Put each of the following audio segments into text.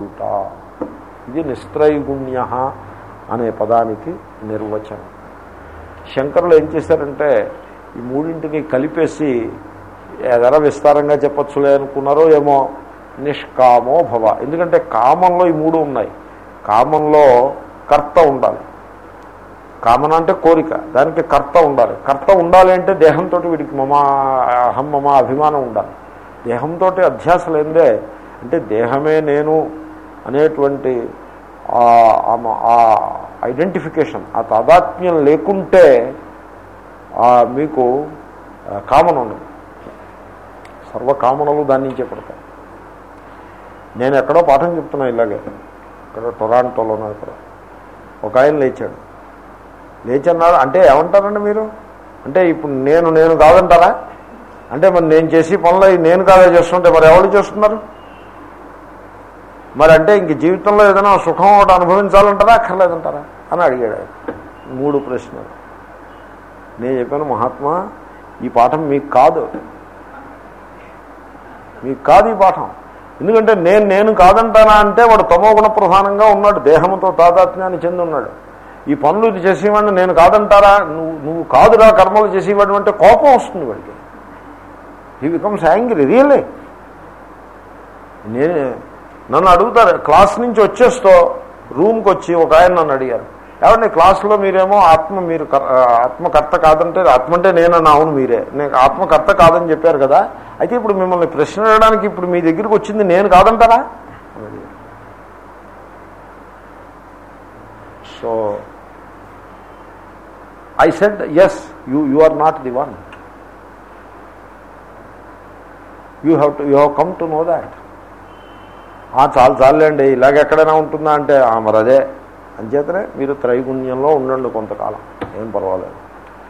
ఉండుట ఇది నిస్త్రైగుణ్య అనే పదానికి నిర్వచనం. శంకరులు ఏం చేశారంటే ఈ మూడింటిని కలిపేసి ఎదరా విస్తారంగా చెప్పచ్చులే అనుకున్నారో ఏమో నిష్కామో భవ. ఎందుకంటే కామంలో ఈ మూడు ఉన్నాయి. కామంలో కర్త ఉండాలి. కామన అంటే కోరిక. దానికి కర్త ఉండాలి. కర్త ఉండాలి అంటే దేహంతో వీడికి మమ అహం మమ అభిమానం ఉండాలి. దేహంతో అధ్యాస లేదే అంటే దేహమే నేను అనేటువంటి ఆ ఐడెంటిఫికేషన్ ఆ తాదాత్మ్యం లేకుంటే మీకు కామన్ ఉండదు. సర్వకామనలు దాని నుంచే పడతాయి. నేను ఎక్కడో పాఠం చెప్తున్నా ఇలాగే. ఇక్కడ టొరాంటోలోనో ఇక్కడ ఒక ఆయన లేచాడు. లేచన్నాడు అంటే ఏమంటారండి మీరు? అంటే ఇప్పుడు నేను నేను కాదంటారా? అంటే మరి నేను చేసి పనులు నేను కాదా చేస్తుంటే మరి ఎవరు చేస్తున్నారు? మరి అంటే ఇంక జీవితంలో ఏదైనా సుఖం ఒకటి అనుభవించాలంటారా అక్కర్లేదంటారా అని అడిగాడు మూడు ప్రశ్నలు. నేను చెప్పాను మహాత్మా ఈ పాఠం మీకు కాదు. మీకు కాదు ఈ పాఠం. ఎందుకంటే నేను నేను కాదంటానా అంటే వాడు తమోగుణ ప్రధానంగా ఉన్నాడు. దేహంతో తాదాత్మ్యాన్ని చెంది ఉన్నాడు. ఈ పనులు చేసేవాడిని నేను కాదంటారా? నువ్వు నువ్వు కాదురా కర్మలు చేసేవాడు అంటే కోపం వస్తుంది వాడికి. హీ బికమ్స్ యాంగ్రీ రియల్లీ నేను నన్ను అడుగుతారు క్లాస్ నుంచి వచ్చేస్తో రూమ్కి వచ్చి ఒక ఆయన నన్ను అడిగారు. ఏమంటే క్లాసులో మీరేమో ఆత్మ మీరు ఆత్మకర్త కాదంటే ఆత్మ అంటే నేనన్నా అవును మీరే. నేను ఆత్మకర్త కాదని చెప్పారు కదా అయితే ఇప్పుడు మిమ్మల్ని ప్రశ్న అడగడానికి ఇప్పుడు మీ దగ్గరికి వచ్చింది నేను కాదంటారా? So I said yes you you are not the one you have to you have come to know that చాలు చాలండి ఇలాగ ఎక్కడైనా ఉంటుందా అంటే మరి అదే అంచేతనే మీరు త్రైగుణ్యంలో ఉండండి కొంతకాలం. ఏం పర్వాలేదు.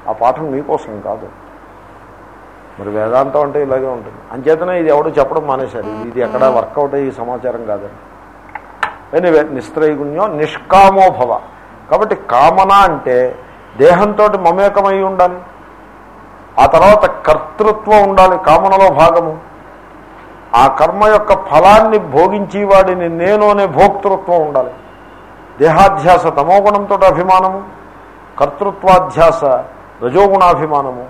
ఆ పాఠం మీకోసం కాదు. మరి వేదాంతం అంటే ఇలాగే ఉంటుంది. అంచేతనే ఇది ఎవడో చెప్పడం మానేశారు ఇది ఎక్కడ వర్కౌట్ అయ్యే సమాచారం కాదని ఎనివే నిస్త్రైగుణ్యం నిష్కామోభవ. కాబట్టి కామన అంటే దేహంతో మమేకమై ఉండాలి. ఆ తర్వాత కర్తృత్వం ఉండాలి కామనలో భాగము. ఆ కర్మ యొక్క ఫలాన్ని భోగించి వాడిని నేను అనే భోక్తృత్వం ఉండాలి. దేహాధ్యాస తమోగుణంతో అభిమానము కర్తృత్వాధ్యాస రజోగుణాభిమానము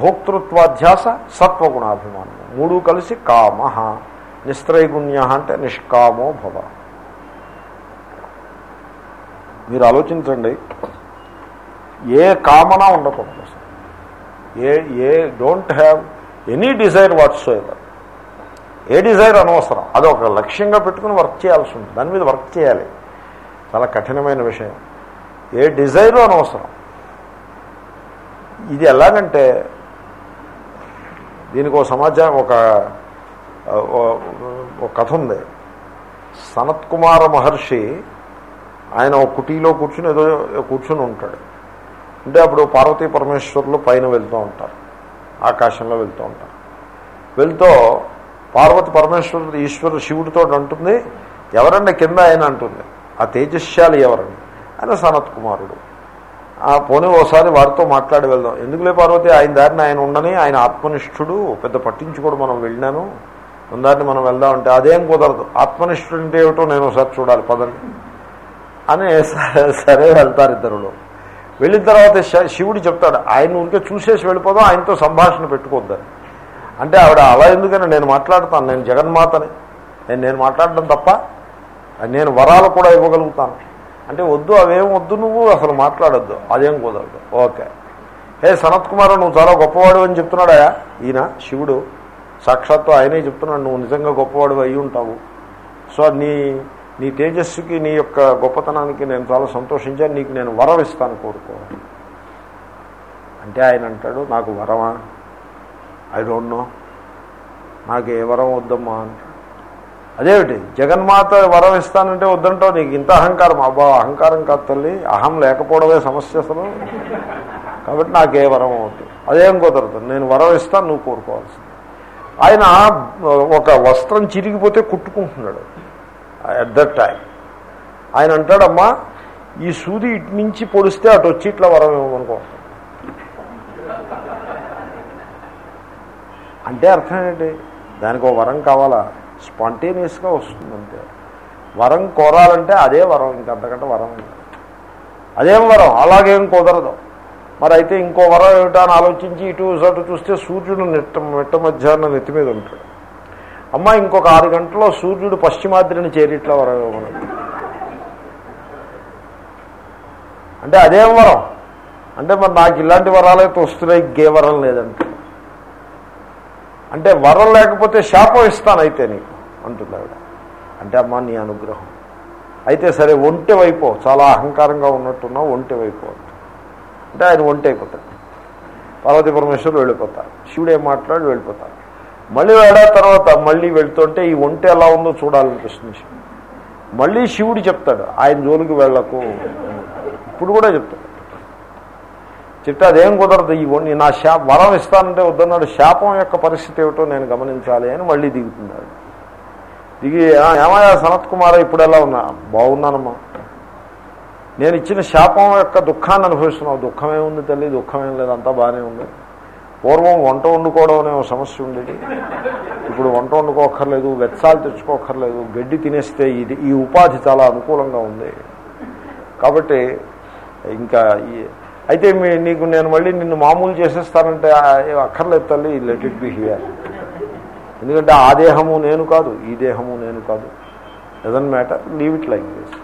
భోక్తృత్వాధ్యాస సత్వగుణాభిమానము. మూడు కలిసి కామ నిస్త్రైగుణ్య అంటే నిష్కామో భవ. మీరు ఆలోచించండి ఏ కామన ఉండకూడదు. I I don't have any desire whatsoever A Dzire అనవసరం. అది ఒక లక్ష్యంగా పెట్టుకుని వర్క్ చేయాల్సి ఉంటుంది. దాని మీద వర్క్ చేయాలి. చాలా కఠినమైన విషయం. ఏ డిజైరు అనవసరం. ఇది ఎలాగంటే దీనికి ఒక సమాచారం ఒక ఒక కథ ఉంది. సనత్ కుమార మహర్షి ఆయన ఒక కుటీలో కూర్చుని ఏదో కూర్చుని ఉంటాడు. అంటే అప్పుడు పార్వతీ పరమేశ్వరులు పైన వెళ్తూ ఉంటారు. ఆకాశంలో వెళ్తూ ఉంటారు. వెళ్తూ పార్వతి పరమేశ్వరుడు ఈశ్వరుడు శివుడితో అంటుంది ఎవరన్నా కింద ఆయన అంటుంది. ఆ తేజస్శాలి ఎవరని ఆయన సనత్ కుమారుడు. ఆ పోనీ ఓసారి వారితో మాట్లాడి వెళ్దాం. ఎందుకులే పార్వతి ఆయన దారిని ఆయన ఉండని ఆయన ఆత్మనిష్ఠుడు పెద్ద పట్టించుకోడు మనం వెళ్ళినాను. దారిని మనం వెళ్దాం అంటే అదేం కుదరదు. ఆత్మనిష్ఠుడు అంటే ఏమిటో నేను ఒకసారి చూడాలి పదండి. అని సరే వెళ్తారు ఇద్దరులో. వెళ్ళిన తర్వాత శివుడు చెప్తాడు ఆయన ఊరికే చూసేసి వెళ్ళిపోదాం ఆయనతో సంభాషణ పెట్టుకోద్దని అంటే ఆవిడ అలా ఎందుకని నేను మాట్లాడతాను? నేను జగన్మాతని. నేను నేను మాట్లాడడం తప్ప నేను వరాలు కూడా ఇవ్వగలుగుతాను. అంటే వద్దు అవేం వద్దు నువ్వు? అసలు మాట్లాడొద్దు. అదేం కుదరదు. ఓకే. హే సనత్ కుమార్ నువ్వు చాలా గొప్పవాడు అని చెప్తున్నాడా? ఈయన శివుడు. సాక్షాత్తు ఆయనే చెప్తున్నాడు నువ్వు నిజంగా గొప్పవాడు అయి ఉంటావు. సో నీ నీ తేజస్సుకి నీ యొక్క గొప్పతనానికి నేను చాలా సంతోషించాను. నీకు నేను వరం ఇస్తాను కోరుకో. అంటే ఆయన అంటాడు నాకు వరమా? I don't know. నాకు ఏ వరం వద్దమ్మా అంటాడు అదేమిటి? జగన్మాత వరం ఇస్తానంటే వద్దంటావు నీకు? ఇంత అహంకారం? అబ్బా అహంకారం కాదు తల్లి. అహం లేకపోవడమే సమస్య అసలు. కాబట్టి నాకే వరం అవుతుంది. అదేం కుదరదు. నేను వరం ఇస్తాను నువ్వు కోరుకోవాల్సింది. ఆయన ఒక వస్త్రం చిరిగిపోతే కుట్టుకుంటున్నాడు అట్ దట్ టైం ఆయన అంటాడమ్మా ఈ సూది ఇటు నుంచి పొడిస్తే అటు వచ్చి ఇట్లా వరం ఇవ్వమనుకుంటాం అంటే అర్థం ఏంటి? దానికి ఒక వరం కావాలా? స్పాంటేనియస్గా వస్తుందంటే వరం కోరాలంటే అదే వరం ఇంకంతకంటే వరం అదేం వరం? అలాగేం కుదరదు. మరి అయితే ఇంకో వరం ఏమిటా అని ఆలోచించి ఇటు అటు చూస్తే సూర్యుడు నెట్ట మెట్ట మధ్యాహ్నం నెత్తి మీద ఉంటాడు. అమ్మ ఇంకొక ఆరు గంటల్లో సూర్యుడు పశ్చిమాద్రిని చేరిట్లా వరం ఇవ్వమని అంటే అదేం వరం? అంటే మరి నాకు ఇలాంటి వరాలైతే వస్తున్నాయి గే వరం లేదంటే. అంటే వరం లేకపోతే శాపం ఇస్తాను అయితే నీకు అంటుంది ఆవిడ అంటే అమ్మ నీ అనుగ్రహం. అయితే సరే ఒంటె వైపో చాలా అహంకారంగా ఉన్నట్టున్నా ఒంటె వైపో అంటే. ఆయన ఒంటె అయిపోతాడు. పార్వతీ పరమేశ్వరుడు వెళ్ళిపోతారు. శివుడు ఏం మాట్లాడి వెళ్ళిపోతారు. మళ్ళీ వెళ్ళా తర్వాత మళ్ళీ వెళ్తుంటే ఈ ఒంటె ఎలా ఉందో చూడాలనిపిస్తుంది శివుడు. మళ్ళీ శివుడు చెప్తాడు ఆయన జోలికి వెళ్ళకు. ఇప్పుడు కూడా చెప్తాడు. చెప్తే అదేం కుదరదు ఇవ్వండి నా శా వరం ఇస్తానంటే వద్దన్నాడు శాపం యొక్క పరిస్థితి ఏమిటో నేను గమనించాలి అని మళ్ళీ దిగుతున్నాడు. దిగి "ఆ, ఏమయ్యా సనత్ కుమార్ ఇప్పుడు ఎలా ఉన్నా? బాగున్నానమ్మా. నేను ఇచ్చిన శాపం యొక్క దుఃఖాన్ని అనుభవిస్తున్నావు. దుఃఖమే ఉంది తల్లి? దుఃఖమేం లేదు అంతా బాగానే ఉంది. పూర్వం వంట వండుకోవడం అనే సమస్య ఉండేది. ఇప్పుడు వంట వండుకోకర్లేదు వెచ్చాలు తెచ్చుకోకర్లేదు గడ్డి తినేస్తే ఇది ఈ ఉపాధి చాలా అనుకూలంగా ఉంది. కాబట్టి ఇంకా ఈ- అయితే మీ నీకు నేను మళ్ళీ నిన్ను మామూలు చేసేస్తానంటే అక్కర్లేదు తల్లి లెట్ ఇట్ బి హియర్ ఎందుకంటే ఆ దేహము నేను కాదు ఈ దేహము నేను కాదు. Doesn't matter leave it like this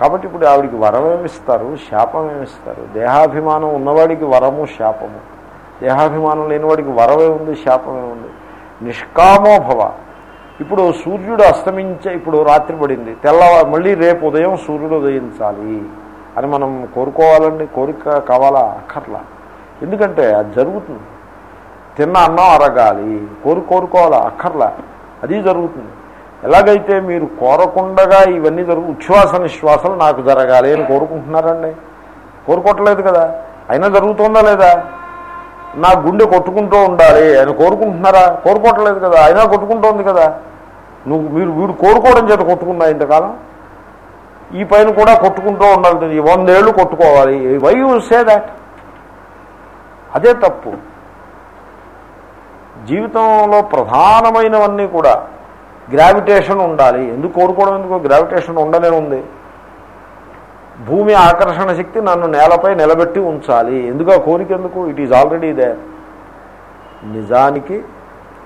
కాబట్టి ఇప్పుడు ఆవిడికి వరం ఏమిస్తారు శాపం ఏమిస్తారు దేహాభిమానం ఉన్నవాడికి వరము శాపము. దేహాభిమానం లేనివాడికి వరమే ఉంది శాపమే ఉంది. నిష్కామోభవ ఇప్పుడు సూర్యుడు అస్తమించే ఇప్పుడు రాత్రి పడింది. తెల్లవారు మళ్ళీ రేపు ఉదయం సూర్యుడు ఉదయించాలి. అని మనం కోరుకోవాలండి కోరిక కావాలా? అక్కర్లా. ఎందుకంటే అది జరుగుతుంది. తిన్న అన్నం అరగాలి కోరు కోరుకోవాలా? అక్కర్లా. అది జరుగుతుంది. ఎలాగైతే మీరు కోరకుండగా ఇవన్నీ జరుగు ఉచ్ఛ్వాస నిశ్వాసలు నాకు జరగాలి అని కోరుకుంటున్నారండి. కోరుకోవట్లేదు కదా. అయినా జరుగుతుందా లేదా? నా గుండె కొట్టుకుంటూ ఉండాలి అని కోరుకుంటున్నారా? కోరుకోవట్లేదు కదా. అయినా కొట్టుకుంటోంది కదా. నువ్వు మీరు వీడు కోరుకోవడం చేత కొట్టుకున్నా ఇంతకాలం. ఈ పైన కూడా కొట్టుకుంటూ ఉండాలి ఈ వందేళ్ళు కొట్టుకోవాలి. వై యూ సే దాట్ అదే తప్పు. జీవితంలో ప్రధానమైనవన్నీ కూడా గ్రావిటేషన్ ఉండాలి. ఎందుకు కోరుకోవడం ఎందుకు? గ్రావిటేషన్ ఉండనే ఉంది. భూమి ఆకర్షణ శక్తి నన్ను నేలపై నిలబెట్టి ఉంచాలి. ఎందుకు? ఆ కోరిక ఎందుకు? ఇట్ ఈజ్ ఆల్రెడీ దే నిజానికి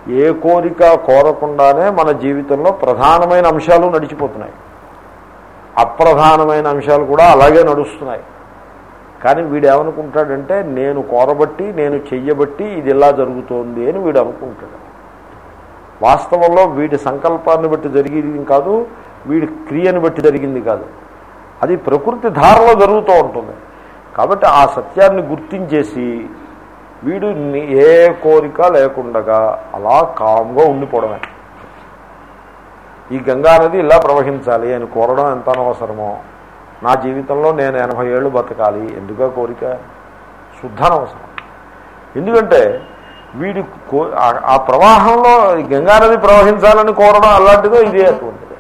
ఏ కోరిక కోరకుండానే మన జీవితంలో ప్రధానమైన అంశాలు నడిచిపోతున్నాయి. అప్రధానమైన అంశాలు కూడా అలాగే నడుస్తున్నాయి. కానీ వీడు ఏమనుకుంటాడంటే నేను కోరబట్టి నేను చెయ్యబట్టి ఇది ఇలా జరుగుతోంది అని వీడు అనుకుంటాడు వాస్తవంలో వీడి సంకల్పాన్ని బట్టి జరిగేది కాదు వీడి క్రియని బట్టి జరిగింది కాదు. అది ప్రకృతి ధారలో జరుగుతూ ఉంటుంది. కాబట్టి ఆ సత్యాన్ని గుర్తించేసి వీడు ఏ కోరిక లేకుండగా అలా కామ్గా ఉండిపోవడమే. ఈ గంగా నది ఇలా ప్రవహించాలి అని కోరడం ఎంత అనవసరమో నా జీవితంలో నేను ఎనభై ఏళ్ళు బతకాలి. ఎందుక కోరిక? శుద్ధానవసరం ఎందుకంటే వీడి కో ఆ- ప్రవాహంలో ఈ గంగా నది ప్రవహించాలని కోరడం అలాంటిదో ఇదే అటువంటిది.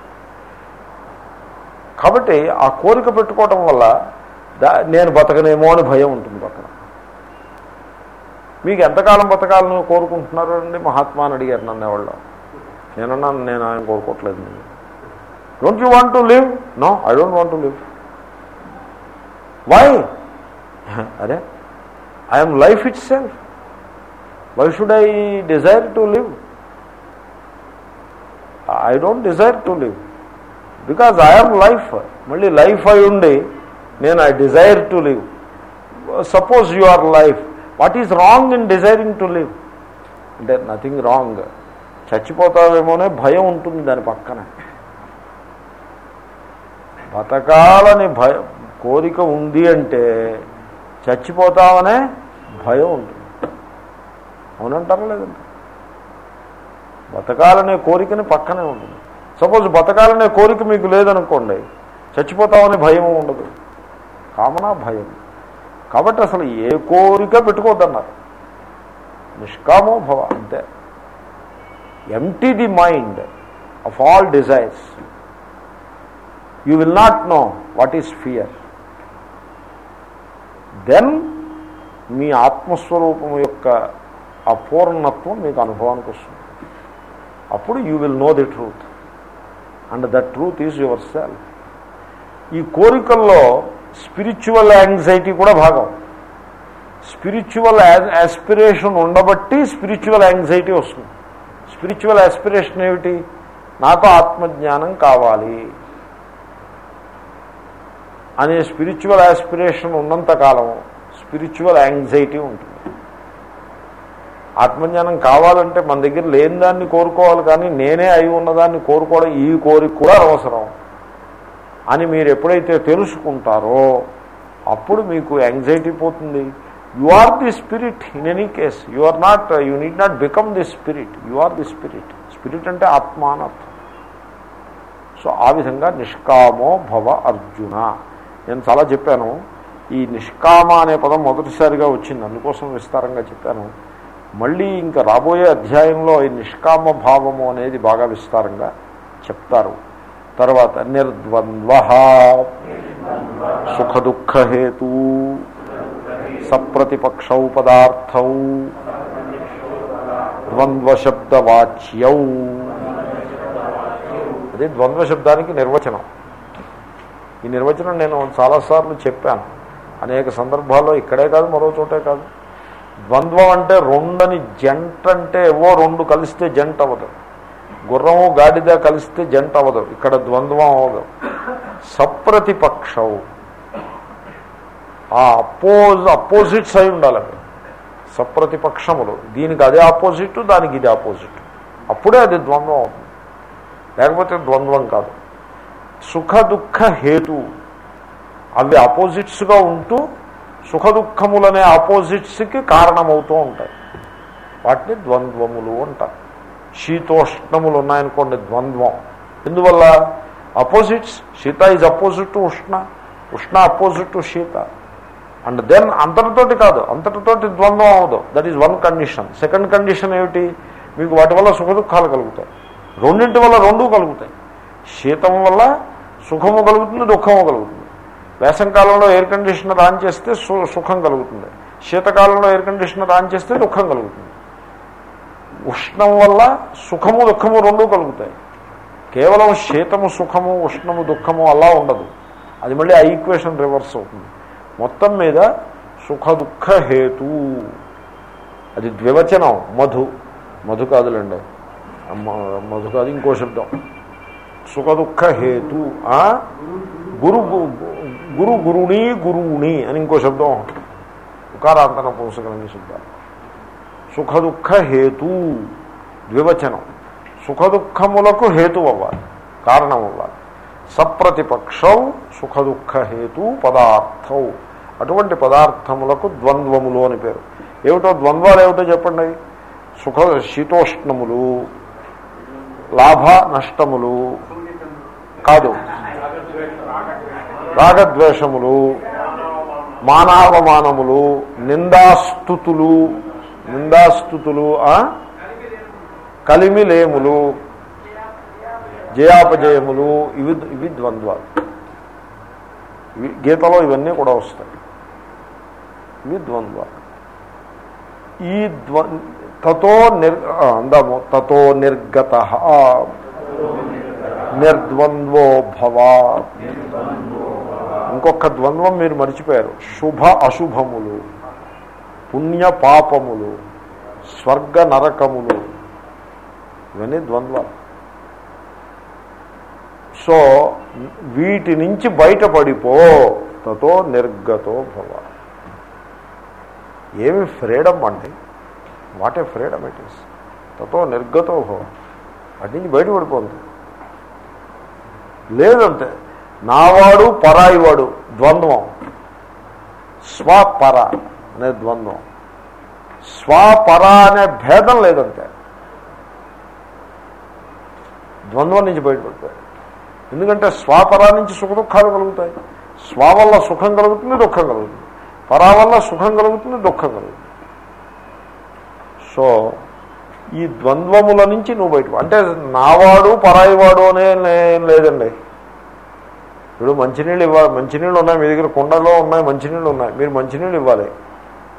కాబట్టి ఆ కోరిక పెట్టుకోవటం వల్ల నేను బతకనేమో అని భయం ఉంటుంది పక్కన. మీకు ఎంతకాలం బతకాలని కోరుకుంటున్నారు అండి అడిగారు నన్ను ఎవరు నేనన్నాను నేను ఆయన కోరుకోవట్లేదు. నేను don't you want to live no I don't want to live why అరే I'm life itself why should I desire to live I don't desire to live because I'm life మళ్ళీ లైఫ్ అయి ఉండి నేను I desire to live suppose you are life what is wrong in desiring to live అంటే nothing wrong చచ్చిపోతావేమోనే భయం ఉంటుంది దాని పక్కన. బతకాలని భయ కోరిక ఉంది అంటే చచ్చిపోతామనే భయం ఉంటుంది. అవునంటారా లేదండి బతకాలనే కోరికని పక్కనే ఉంటుంది. సపోజ్ బతకాలనే కోరిక మీకు లేదనుకోండి చచ్చిపోతామని భయం ఉండదు. కామన భయం. కాబట్టి అసలు ఏ కోరిక పెట్టుకోవద్దన్నారు. నిష్కామో భవ అంతే. Empty the mind of all desires you will not know what is fear then మీ ఆత్మస్వరూపం యొక్క అపూర్ణత్వం మీకు అనుభవానికి వస్తుంది. అప్పుడు you will know the truth and the truth is your self ఈ కోరికల్లో స్పిరిచువల్ యాంగ్జైటీ కూడా భాగం. స్పిరిచువల్ యాస్పిరేషన్ ఉండబట్టి స్పిరిచువల్ యాంగ్జైటీ వస్తుంది. స్పిరిచువల్ ఆస్పిరేషన్ ఏమిటి? నాకు ఆత్మజ్ఞానం కావాలి. అనే స్పిరిచువల్ ఆస్పిరేషన్ ఉన్నంతకాలం స్పిరిచువల్ యాంగ్జైటీ ఉంటుంది. ఆత్మజ్ఞానం కావాలంటే మన దగ్గర లేని దాన్ని కోరుకోవాలి కానీ నేనే అయి ఉన్నదాన్ని కోరుకోవడం ఈ కోరిక కూడా అవసరం. అని మీరు ఎప్పుడైతే తెలుసుకుంటారో అప్పుడు మీకు యాంగ్జైటీ పోతుంది. You are the spirit in any case you are not you need not become the spirit you are the spirit spirit అంటే ఆత్మ సో ఆ విధంగా నిష్కామో భవ అర్జున. నేను చాలా చెప్పాను. ఈ నిష్కామ అనే పదం మొదటిసారిగా వచ్చింది. అందుకోసం విస్తారంగా చెప్పాను. మళ్ళీ ఇంకా రాబోయే అధ్యాయంలో ఈ నిష్కామ భావము అనేది బాగా విస్తారంగా చెప్తారు. తర్వాత నిర్ద్వంద్వ. సుఖదుఖహేతు సప్రతిపక్షౌ పదార్థౌ. ద్వంద్వశబ్దవాచ్యౌ. అది ద్వంద్వ శబ్దానికి నిర్వచనం. ఈ నిర్వచనం నేను చాలాసార్లు చెప్పాను. అనేక సందర్భాల్లో ఇక్కడే కాదు మరో చోటే కాదు. ద్వంద్వం అంటే రెండని జంట అంటే ఏవో రెండు కలిస్తే జంట అవ్వదు. గుర్రము గాడిద కలిస్తే జంట అవ్వదు. ఇక్కడ ద్వంద్వం అవ్వదు. సప్రతిపక్షవు ఆ అపోజ్ అపోజిట్స్ అయి ఉండాలి అవి సప్రతిపక్షములు. దీనికి అదే ఆపోజిట్ దానికి ఇది ఆపోజిట్ అప్పుడే అది ద్వంద్వం అవుతుంది. లేకపోతే ద్వంద్వం కాదు. సుఖ దుఃఖ హేతు. అవి ఆపోజిట్స్గా ఉంటూ సుఖ దుఃఖములనే ఆపోజిట్స్కి కారణమవుతూ ఉంటాయి. వాటిని ద్వంద్వములు అంటారు. శీతోష్ణములు ఉన్నాయనుకోండి ద్వంద్వం. ఎందువల్ల? అపోజిట్స్ శీత ఈజ్ అపోజిట్ టు ఉష్ణ. ఉష్ణ అపోజిట్ టు శీత. అండ్ దెన్ అంతటితోటి కాదు అంతటితోటి ద్వంద్వం అవ్వదు. That is one condition second condition ఏమిటి? మీకు వాటి వల్ల సుఖ దుఃఖాలు కలుగుతాయి. రెండింటి వల్ల రెండూ కలుగుతాయి. శీతం వల్ల సుఖము కలుగుతుంది దుఃఖము కలుగుతుంది. వేసంకాలంలో ఎయిర్ కండిషనర్ ఆన్ చేస్తే సు- సుఖం కలుగుతుంది. శీతకాలంలో ఎయిర్ కండిషనర్ ఆన్ చేస్తే దుఃఖం కలుగుతుంది. ఉష్ణం వల్ల సుఖము దుఃఖము రెండూ కలుగుతాయి. కేవలం శీతము సుఖము ఉష్ణము దుఃఖము అలా ఉండదు. అది మళ్ళీ ఆ ఈక్వేషన్ రివర్స్ అవుతుంది. మొత్తం మీద సుఖ దుఃఖ హేతు. అది ద్వివచనం మధు. మధు కాదులండి. మధు కాదు ఇంకో శబ్దం. సుఖ దుఃఖ హేతు. ఆ? గురు గురు గురుణి గురువుని అని ఇంకో శబ్దం. ఉకారాంతన పుంసకలని శబ్దాలు. సుఖ దుఃఖ హేతు. ద్వివచనం. సుఖ దుఃఖములకు హేతు అవ్వాలి. కారణం అవ్వాలి. సప్రతిపక్షం సుఖ దుఃఖ హేతు పదార్థం. అటువంటి పదార్థములకు ద్వంద్వములు అని పేరు. ఏమిటో ద్వంద్వాలు ఏమిటో చెప్పండి? సుఖ శీతోష్ణములు లాభ నష్టములు కాదు రాగద్వేషములు మానావమానములు నిందాస్తుతులు నిందాస్తుతులు కలిమిలేములు జయాపజయములు ఇవి ఇవి ద్వంద్వాలు. గీతలో ఇవన్నీ కూడా వస్తాయి. ఇవి ద్వంద్వాలు ఈ ద్వ తతో నిర్ అందాము. తతో నిర్గత. నిర్ద్వంద్వో భవా ఇంకొక ద్వంద్వం మీరు మర్చిపోయారు. శుభ అశుభములు పుణ్య పాపములు స్వర్గ నరకములు. ఇవన్నీ ద్వంద్వాలు సో వీటి నుంచి బయటపడిపో. తతో నిర్గతో భవ. ఏమి ఫ్రీడమ్ అండి. What a freedom it is. తతో నిర్గతో భవ. వాటి నుంచి బయటపడిపోతుంది లేదంటే నావాడు పరాయివాడు ద్వంద్వం. స్వపర అనే ద్వంద్వం. స్వపర అనే భేదం లేదంతే ద్వంద్వం నుంచి బయటపడిపోయాడు ఎందుకంటే స్వపర నుంచి సుఖ దుఃఖాలు కలుగుతాయి. స్వ వల్ల సుఖం కలుగుతుంది దుఃఖం కలుగుతుంది. పరా వల్ల సుఖం కలుగుతుంది దుఃఖం కలుగుతుంది. సో ఈ ద్వంద్వముల నుంచి నువ్వు బయట అంటే నావాడు పరాయివాడు అనే ఏం లేదండి. ఇప్పుడు మంచినీళ్ళు ఇవ్వాలి మంచినీళ్ళు ఉన్నాయి మీ దగ్గర కుండలో ఉన్నాయి మంచినీళ్ళు ఉన్నాయి. మీరు మంచినీళ్ళు ఇవ్వాలి.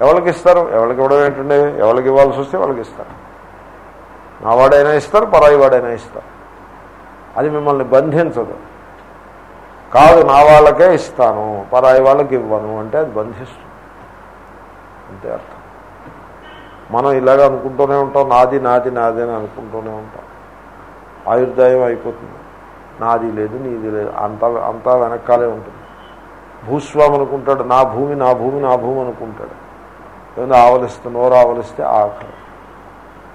ఎవరికి ఇస్తారు? ఎవరికి ఇవ్వడం ఏంటండి? ఎవరికి ఇవ్వాల్సి వస్తే వాళ్ళకి ఇస్తారు. నావాడైనా ఇస్తారు పరాయి వాడైనా ఇస్తారు. అది మిమ్మల్ని బంధించదు. కాదు నా వాళ్ళకే ఇస్తాను పరాయి వాళ్ళకి ఇవ్వను అంటే అది బంధిస్తుంది అంతే అర్థం. మనం ఇలాగ అనుకుంటూనే ఉంటాం నాది నాది నాది అని అనుకుంటూనే ఉంటాం. ఆయుర్దాయం అయిపోతుంది. నాది లేదు నీది లేదు అంతా అంతా వెనకాలే ఉంటుంది. భూస్వామి అనుకుంటాడు నా భూమి నా భూమి నా భూమి అనుకుంటాడు. ఏదో ఆవలిస్తే నోరు ఆవలిస్తే ఆఖరు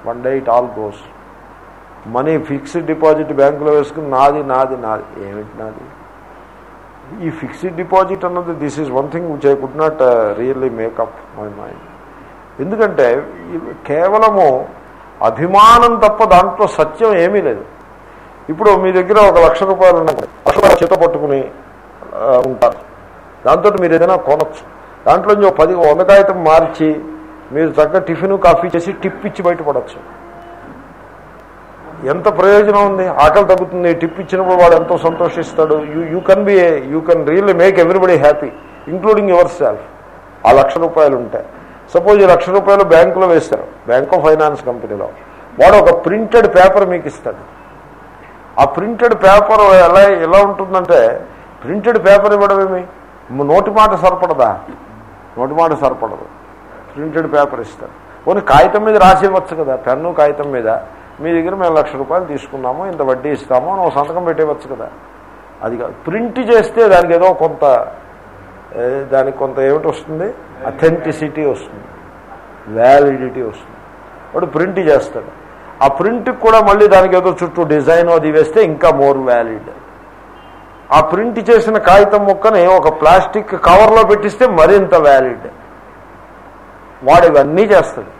one day it all goes. Money fixed deposit బ్యాంకులో వేసుకుని నాది నాది నాది. ఏమిటి నాది? ఈ ఫిక్స్డ్ డిపాజిట్ అన్నది this is one thing which I could not really make up my mind ఎందుకంటే కేవలము అభిమానం తప్ప దాంట్లో సత్యం ఏమీ లేదు. ఇప్పుడు మీ దగ్గర ఒక లక్ష రూపాయలు ఉన్నాయి లక్ష రూపాయలు చేత పట్టుకుని ఉంటారు. దాంతో మీరు ఏదైనా కొనచ్చు. దాంట్లో నుంచి ఒక పది వంద కాగితం మార్చి మీరు చక్కగా టిఫిన్ కాఫీ చేసి టిప్ ఇచ్చి బయటపడచ్చు ఎంత ప్రయోజనం ఉంది? ఆకలి తగ్గుతుంది టిప్ ఇచ్చినప్పుడు వాడు ఎంతో సంతోషిస్తాడు. You you can be you can really make everybody happy including your self ఆ లక్ష రూపాయలు ఉంటాయి సపోజ్ ఈ లక్ష రూపాయలు బ్యాంకులో వేస్తారు. బ్యాంక్ ఆఫ్ ఫైనాన్స్ కంపెనీలో. వాడు ఒక ప్రింటెడ్ పేపర్ మీకు ఇస్తాడు. ఆ ప్రింటెడ్ పేపర్ ఎలా ఎలా ఉంటుందంటే ప్రింటెడ్ పేపర్ ఇవ్వడమేమి నోటి మాట సరిపడదా? నోటి మాట సరిపడదు. ప్రింటెడ్ పేపర్ ఇస్తారు కొన్ని కాగితం మీద రాసి ఇవ్వచ్చు కదా? పెన్ను కాగితం మీద. మీ దగ్గర మేము లక్ష రూపాయలు తీసుకున్నాము ఇంత వడ్డీ ఇస్తాము అని ఒక సంతకం పెట్టేవచ్చు కదా. అది కాదు. ప్రింట్ చేస్తే దానికి ఏదో కొంత దానికి కొంత ఏమిటి వస్తుంది? అథెంటిసిటీ వస్తుంది. వ్యాలిడిటీ వస్తుంది. వాడు ప్రింట్ చేస్తాడు. ఆ ప్రింట్కి కూడా మళ్ళీ దానికి ఏదో చుట్టూ డిజైన్ అది వేస్తే ఇంకా మోర్ వ్యాలిడ్ ఆ ప్రింట్ చేసిన కాగితం ముక్కని ఒక ప్లాస్టిక్ కవర్లో పెట్టిస్తే మరింత వ్యాలిడ్ వాడు ఇవన్నీ చేస్తాడు.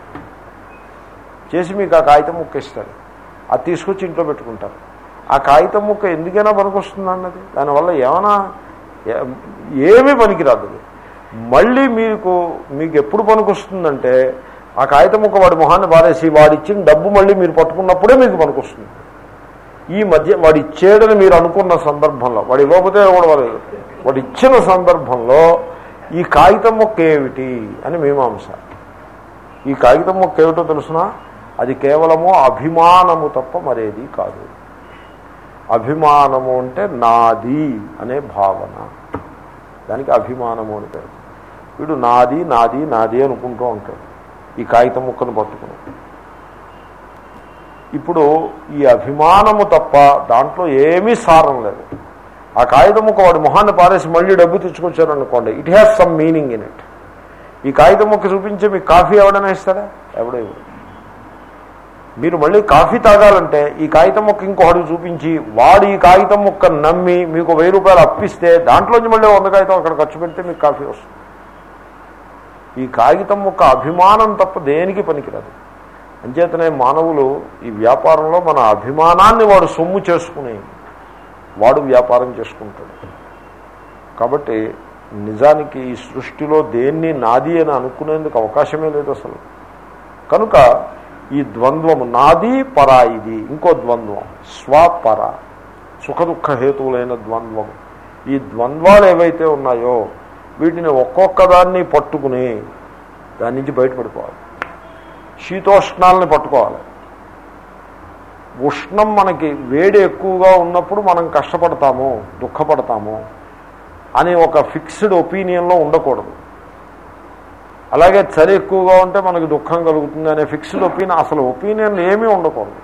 చేసి మీకు ఆ కాగితం ముక్క ఇస్తాడు అది తీసుకొచ్చి ఇంట్లో పెట్టుకుంటారు. ఆ కాగితం ముక్క ఎందుకైనా పనికొస్తుంది అన్నది. దానివల్ల ఏమైనా ఏమీ పనికిరాదు మళ్ళీ మీకు మీకు ఎప్పుడు పనికొస్తుందంటే ఆ కాగితం ముక్క వాడి మొహాన్ని బారేసి వాడిచ్చిన డబ్బు మళ్ళీ మీరు పట్టుకున్నప్పుడే మీకు పనికొస్తుంది. ఈ మధ్య వాడు ఇచ్చేయడని మీరు అనుకున్న సందర్భంలో వాడు ఇవ్వకపోతే కూడా వాడు వాడు ఇచ్చిన సందర్భంలో ఈ కాగితం మొక్క ఏమిటి అని మీమాంస. ఈ కాగితం మొక్క ఏమిటో తెలుసునా? అది కేవలము అభిమానము తప్ప మరేది కాదు. అభిమానము అంటే నాది అనే భావన. దానికి అభిమానము అని పేరు. వీడు నాది నాది నాది అనుకుంటూ ఉంటాడు. ఈ కాగితం ముక్కను పట్టుకుని. ఇప్పుడు ఈ అభిమానము తప్ప దాంట్లో ఏమీ సారం లేదు. ఆ కాగితం ముక్క వాడు మొహాన్ని పారేసి మళ్ళీ డబ్బు తెచ్చుకొచ్చారనుకోండి it has some meaning in it ఈ కాగితం ముక్క చూపించి మీకు కాఫీ ఎవడైనా ఇస్తాడా? ఎవడో ఇవ్వడు. మీరు మళ్ళీ కాఫీ తాగాలంటే ఈ కాగితం ముక్క ఇంకొకటి చూపించి వాడు ఈ కాగితం ముక్క నమ్మి మీకు వెయ్యి రూపాయలు అప్పిస్తే దాంట్లోంచి మళ్ళీ వంద కాగితం అక్కడ ఖర్చు పెడితే మీకు కాఫీ వస్తుంది. ఈ కాగితం ముక్క అభిమానం తప్ప దేనికి పనికిరాదు. అంచేతనే మానవులు ఈ వ్యాపారంలో మన అభిమానాన్ని వాడు సొమ్ము చేసుకుని వాడు వ్యాపారం చేసుకుంటాడు. కాబట్టి నిజానికి ఈ సృష్టిలో దేన్ని నాది అని అనుకునేందుకు అవకాశమే లేదు అసలు. కనుక ఈ ద్వంద్వము నాది పరాయిది ఇంకో ద్వంద్వం స్వపర సుఖ దుఃఖ హేతువులైన ద్వంద్వము. ఈ ద్వంద్వాలు ఏవైతే ఉన్నాయో వీటిని ఒక్కొక్క దాన్ని పట్టుకుని దాని నుంచి బయటపడిపోవాలి. శీతోష్ణాలని పట్టుకోవాలి. ఉష్ణం మనకి వేడి ఎక్కువగా ఉన్నప్పుడు మనం కష్టపడతాము దుఃఖపడతాము అని ఒక ఫిక్స్డ్ ఒపీనియన్లో ఉండకూడదు. అలాగే చలి ఎక్కువగా ఉంటే మనకి దుఃఖం కలుగుతుంది అనే ఫిక్స్డ్ ఒపీనియన్ అసలు ఒపీనియన్లు ఏమీ ఉండకూడదు.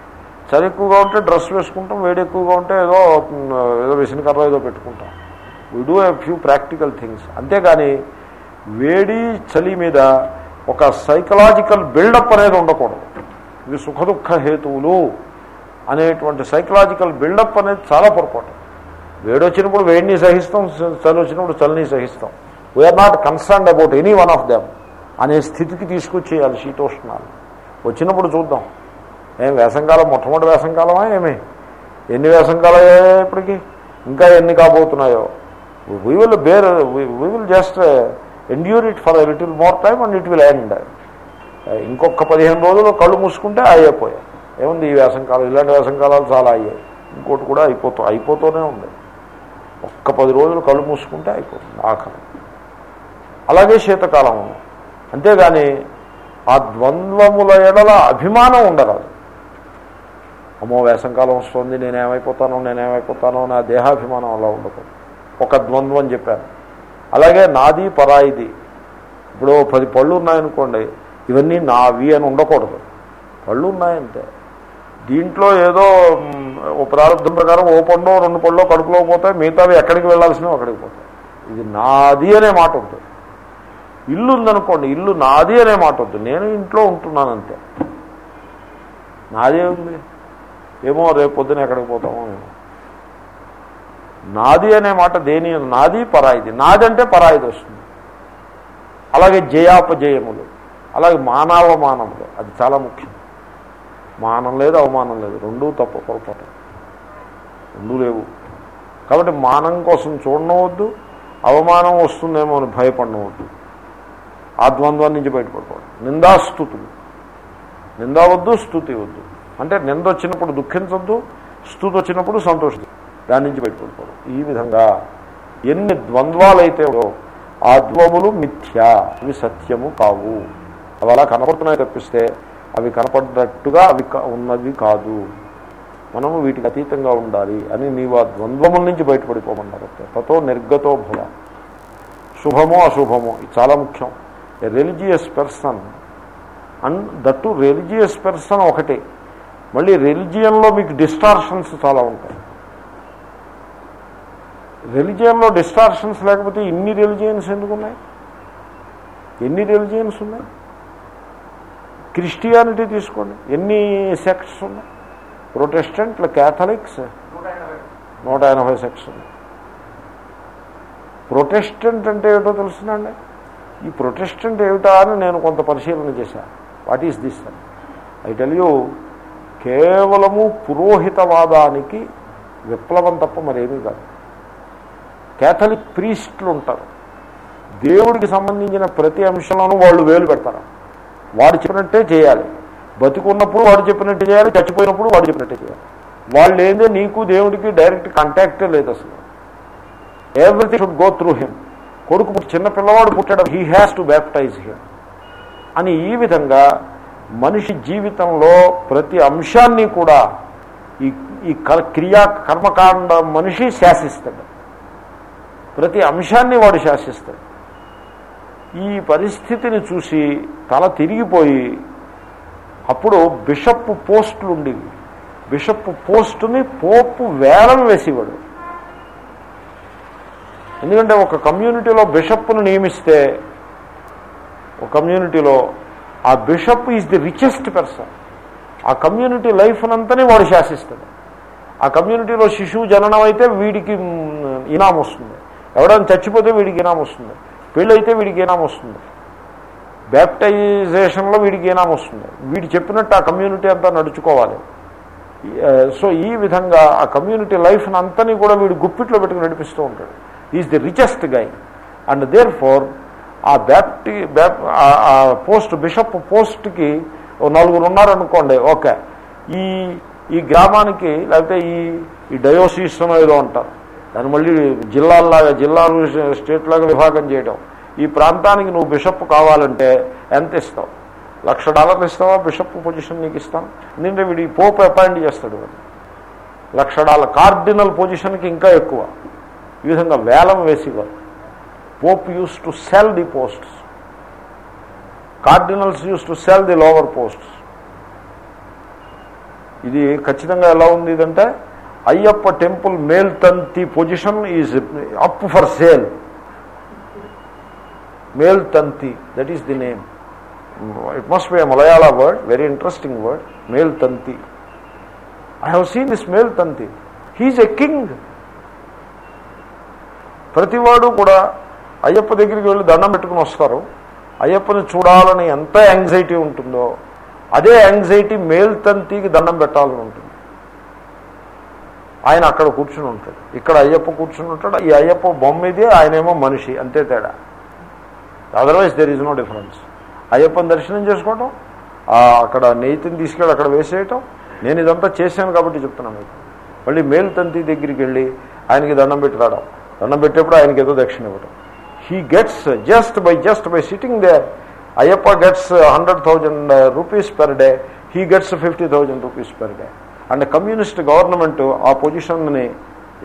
చలి ఎక్కువగా ఉంటే డ్రెస్ వేసుకుంటాం వేడి ఎక్కువగా ఉంటే ఏదో ఏదో ఏదో విసినకర్ర ఏదో పెట్టుకుంటాం. We do a few practical things అంతేగాని వేడి చలి మీద ఒక సైకలాజికల్ బిల్డప్ అనేది ఉండకూడదు. ఇది సుఖదుఖ హేతువులు అనేటువంటి సైకలాజికల్ బిల్డప్ అనేది చాలా పొరపాటు. వేడి వచ్చినప్పుడు వేడిని సహిస్తాం చలి వచ్చినప్పుడు చలిని సహిస్తాం. We are not concerned about any one of them అనే స్థితికి తీసుకొచ్చేయాలి శీతోష్ణాలు. వచ్చినప్పుడు చూద్దాం. ఏం వేసంకాలం మొట్టమొదటి వేసంకాలమా ఏమి? ఎన్ని వేసంకాలం ఇప్పటికి? ఇంకా ఎన్ని కాబోతున్నాయో? We will bear we will just endure it for little more time and it will end ఇంకొక పదిహేను రోజులు కళ్ళు మూసుకుంటే అయిపోయాయి ఏముంది ఈ వేసంకాలం? ఇలాంటి వేసంకాలాలు చాలా అయ్యాయి. ఇంకోటి కూడా అయిపోతూ అయిపోతూనే ఉంది. ఒక్క పది రోజులు కళ్ళు మూసుకుంటే అయిపోతుంది ఆఖరి అలాగే శీతకాలం అంతేగాని ఆ ద్వంద్వముల ఎడల అభిమానం ఉండరాదు అమ్మో వేసంకాలం వస్తుంది నేనేమైపోతానో నేనేమైపోతానో నా దేహాభిమానం అలా ఉండకూడదు ఒక ద్వంద్వం అని చెప్పాను. అలాగే నాది పరాయిది. ఇప్పుడు పది పళ్ళు ఉన్నాయనుకోండి ఇవన్నీ నావి అని ఉండకూడదు. పళ్ళు ఉన్నాయంటే. దీంట్లో ఏదో ఓ ప్రారంభం ప్రకారం ఓ పండు రెండు పళ్ళో కడుపులో పోతాయి మిగతావి ఎక్కడికి వెళ్ళాల్సినవి అక్కడికి పోతాయి. ఇది నాది అనే మాట ఉంటుంది. ఇల్లు ఉందనుకోండి ఇల్లు నాది అనే మాట వద్దు. నేను ఇంట్లో ఉంటున్నానంతే. నాదే ఉంది ఏమో రేపు పొద్దున ఎక్కడికి పోతామో ఏమో. నాది అనే మాట దేని నాది పరాయిది. నాదంటే పరాయిది వస్తుంది. అలాగే జయాపజయములు అలాగే మానవమానములు అది చాలా ముఖ్యం. మానం లేదు అవమానం లేదు. రెండూ తప్ప పొరపాటు. రెండూ లేవు. కాబట్టి మానం కోసం చూడనవద్దు అవమానం వస్తుందేమో అని భయపడనవద్దు. ఆ ద్వంద్వం నుంచి బయటపడిపోవడం. నిందాస్తుతులు. నిందా వద్దు స్థుతి వద్దు అంటే నింద వచ్చినప్పుడు దుఃఖించొద్దు స్థుతి వచ్చినప్పుడు సంతోషం దాని నుంచి బయటపడిపోవడం. ఈ విధంగా ఎన్ని ద్వంద్వాలైతే ఆ ద్వములు మిథ్యా. అవి సత్యము కావు. అవి అలా కనపడుతున్నాయి తప్పిస్తే అవి కనపడ్డట్టుగా అవి కా- ఉన్నవి కాదు. మనము వీటికి అతీతంగా ఉండాలి అని నీవు ఆ ద్వంద్వముల నుంచి బయటపడిపోమన్నారు. తతో నిర్గతో భవ. శుభమో అశుభము ఇది చాలా ముఖ్యం. Religious person and that religious person ఒకటే. మళ్ళీ రిలీజియన్లో మీకు డిస్టార్షన్స్ చాలా ఉంటాయి. రిలీజియన్లో డిస్టార్షన్స్ లేకపోతే ఇన్ని రెలిజియన్స్ ఎందుకు ఉన్నాయి ఎన్ని రిలీజియన్స్ ఉన్నాయి? క్రిస్టియానిటీ తీసుకోండి. ఎన్ని సెక్ట్స్ ఉన్నాయి? ప్రొటెస్టెంట్లు క్యాథలిక్స్? నూట ఎనభై సెక్ట్స్ ఉన్నాయి. ప్రొటెస్టెంట్ అంటే ఏమిటో తెలుసునండి ఈ ప్రొటెస్టెంట్ ఏమిటా అని నేను కొంత పరిశీలన చేశాను వాట్ ఈస్ దిస్ అని ఐ టెల్ యూ కేవలము పురోహితవాదానికి విప్లవం తప్ప మరేమీ కాదు. కేథలిక్ ప్రీస్ట్లు ఉంటారు. దేవుడికి సంబంధించిన ప్రతి అంశంలోనూ వాళ్ళు వేలు పెడతారు. వాడు చెప్పినట్టే చేయాలి. బతికున్నప్పుడు వాడు చెప్పినట్టు చేయాలి. చచ్చిపోయినప్పుడు వాడు చెప్పినట్టే చేయాలి. వాళ్ళు ఏందో నీకు దేవుడికి డైరెక్ట్ కాంటాక్టే లేదు అసలు. Everything should go through him కొడుకు చిన్న పిల్లవాడు పుట్టడం. He has to baptize him అని ఈ విధంగా మనిషి జీవితంలో ప్రతి అంశాన్ని కూడా ఈ ఈ క- క్రియా కర్మకాండ మనిషి శాసిస్తాడు. ప్రతి అంశాన్ని వాడు శాసిస్తాడు. ఈ పరిస్థితిని చూసి తల తిరిగిపోయి అప్పుడు బిషప్ పోస్టులు ఉండేవి బిషప్ పోస్టుని పోపు వేలం వేసేవాడు. ఎందుకంటే ఒక కమ్యూనిటీలో బిషప్ను నియమిస్తే ఒక కమ్యూనిటీలో ఆ bishop is the richest person ఆ కమ్యూనిటీ లైఫ్నంతని వాడు శాసిస్తాడు. ఆ కమ్యూనిటీలో శిశువు జననం అయితే వీడికి ఇనాం వస్తుంది. ఎవడైనా చచ్చిపోతే వీడికి ఇనాం వస్తుంది. పెళ్ళైతే వీడికి ఇనాం వస్తుంది. బ్యాప్టైజేషన్లో వీడికి ఇనాం వస్తుంది. వీడు చెప్పినట్టు ఆ కమ్యూనిటీ అంతా నడుచుకోవాలి. సో ఈ విధంగా ఆ కమ్యూనిటీ లైఫ్ని అంతని కూడా వీడు గుప్పిట్లో పెట్టుకుని నడిపిస్తూ ఉంటాడు. Is the richest guy. And therefore ఆ బ్యాప్టి బ్యాప్ ఆ- పోస్ట్ బిషప్ పోస్ట్కి ఓ నలుగురు ఉన్నారనుకోండి ఓకే. ఈ ఈ గ్రామానికి లేకపోతే ఈ ఈ డయోసిస్ ఏదో అంటారు. దాన్ని మళ్ళీ జిల్లాల్లాగా జిల్లాలు స్టేట్ లాగా విభాగం చేయడం ఈ ప్రాంతానికి నువ్వు బిషప్ కావాలంటే ఎంత ఇస్తావు? లక్ష డాలర్లు ఇస్తావా? బిషప్ పొజిషన్ నీకు ఇస్తాను. ఎందుకంటే ఈ పోప్ అపాయింట్ చేస్తాడు. లక్ష డాలర్ కార్డినల్ పొజిషన్కి ఇంకా ఎక్కువ. ఈ విధంగా వేలం వేసేవారు pope used to sell the posts. Cardinals used to sell the lower posts. ఇది ఖచ్చితంగా ఎలా ఉంది ఇదంటే Ayyappa temple Melsanthi position is up for sale. Melsanthi that is the name it must be a Malayala word very interesting word Melsanthi I have seen this Melsanthi he is a king ప్రతివాడు కూడా అయ్యప్ప దగ్గరికి వెళ్ళి దండం పెట్టుకుని వస్తారు. అయ్యప్పని చూడాలని ఎంత anxiety ఉంటుందో అదే యాంగ్జైటీ మేల్తంతికి దండం పెట్టాలని ఉంటుంది. ఆయన అక్కడ కూర్చుని ఉంటాడు. ఇక్కడ అయ్యప్ప కూర్చుని ఉంటాడు. ఈ అయ్యప్ప బొమ్మ ఇదే ఆయనేమో మనిషి అంతే తేడా. Otherwise there is no difference అయ్యప్పని దర్శనం చేసుకోవటం అక్కడ నెయ్యిని తీసుకెళ్ళి అక్కడ వేసేయటం నేను ఇదంతా చేశాను కాబట్టి చెప్తున్నాను మీకు. మళ్ళీ మేల్తంతి దగ్గరికి వెళ్ళి ఆయనకి దండం పెట్టి రావడం. దండం పెట్టేప్పుడు ఆయనకి ఏదో దక్షిణ ఇవ్వడం he gets just by just by sitting there Ayyappa gets hundred thousand rupees per day he gets fifty thousand rupees per day and communist government ఆ పొజిషన్ని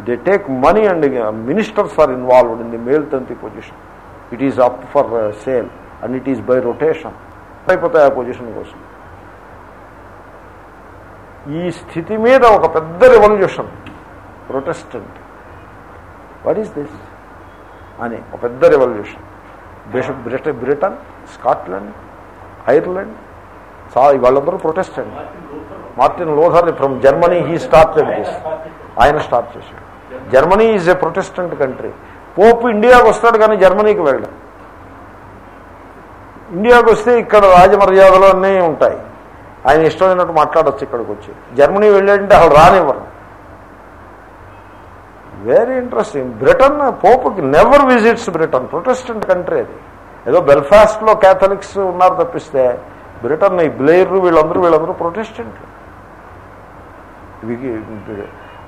they take money and ministers are involved in the Melsanthi position it is up for sale and it is by rotation అయిపోతాయి ఆ position కోసం. ఈ స్థితి మీద ఒక పెద్ద revolution protestant what is this అని ఒక పెద్ద revolution bishop Britain Britain Scotland Ireland చాలా వాళ్ళందరూ protestant Martin Luther from Germany he started this ఆయన స్టార్ట్ చేశాడు. Germany is a protestant country pope ఇండియాకు వస్తాడు కానీ జర్మనీకి వెళ్ళడం. ఇండియాకు వస్తే ఇక్కడ రాజమర్యాదలు అన్నీ ఉంటాయి. ఆయన ఇష్టమైనట్టు మాట్లాడచ్చు ఇక్కడికి వచ్చి. జర్మనీ వెళ్ళాడంటే అసలు రానివ్వరు. Very interesting Britain పోపుకి never visits Britain protestant country అది. ఏదో బెల్ఫాస్ట్లో క్యాథలిక్స్ ఉన్నారు తప్పిస్తే బ్రిటన్ ఈ బ్లేయర్ వీళ్ళందరూ వీళ్ళందరూ protestant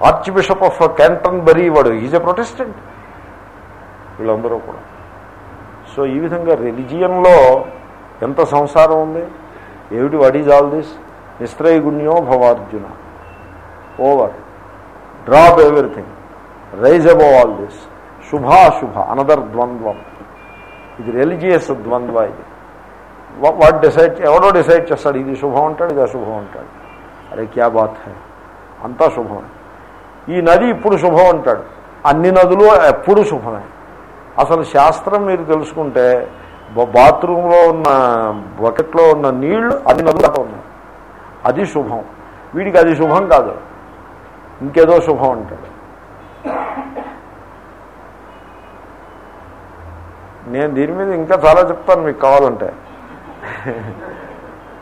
archbishop of Canterbury వాడు ఈజ్ ఎ ప్రొటెస్టెంట్ వీళ్ళందరూ కూడా. సో ఈ విధంగా రిలిజియన్లో ఎంత సంసారం ఉంది? ఏమిటి వాట్ ఈజ్ ఆల్ దిస్ నిస్త్రైగుణ్యో భవార్జున. Over drop everything rise above all this శుభాశుభ అనదర్ ద్వంద్వం ఇది రిలీజియస్ ద్వంద్వ ఇది. వాట్ డిసైడ్ ఎవడో డిసైడ్ చేస్తాడు ఇది శుభం అంటాడు ఇది అశుభం అంటాడు. అరే క్యా బాత్ హై? అంతా శుభమే. ఈ నది ఇప్పుడు శుభం అంటాడు. అన్ని నదులు ఎప్పుడు శుభమే. అసలు శాస్త్రం మీరు తెలుసుకుంటే బాత్రూంలో ఉన్న బకెట్లో ఉన్న నీళ్ళు అన్ని నదులతో ఉన్నాయి. అది శుభం. వీడికి అది శుభం కాదు. ఇంకేదో శుభం అంటాడు. నేను దీని మీద ఇంకా చాలా చెప్తాను మీకు కావాలంటే.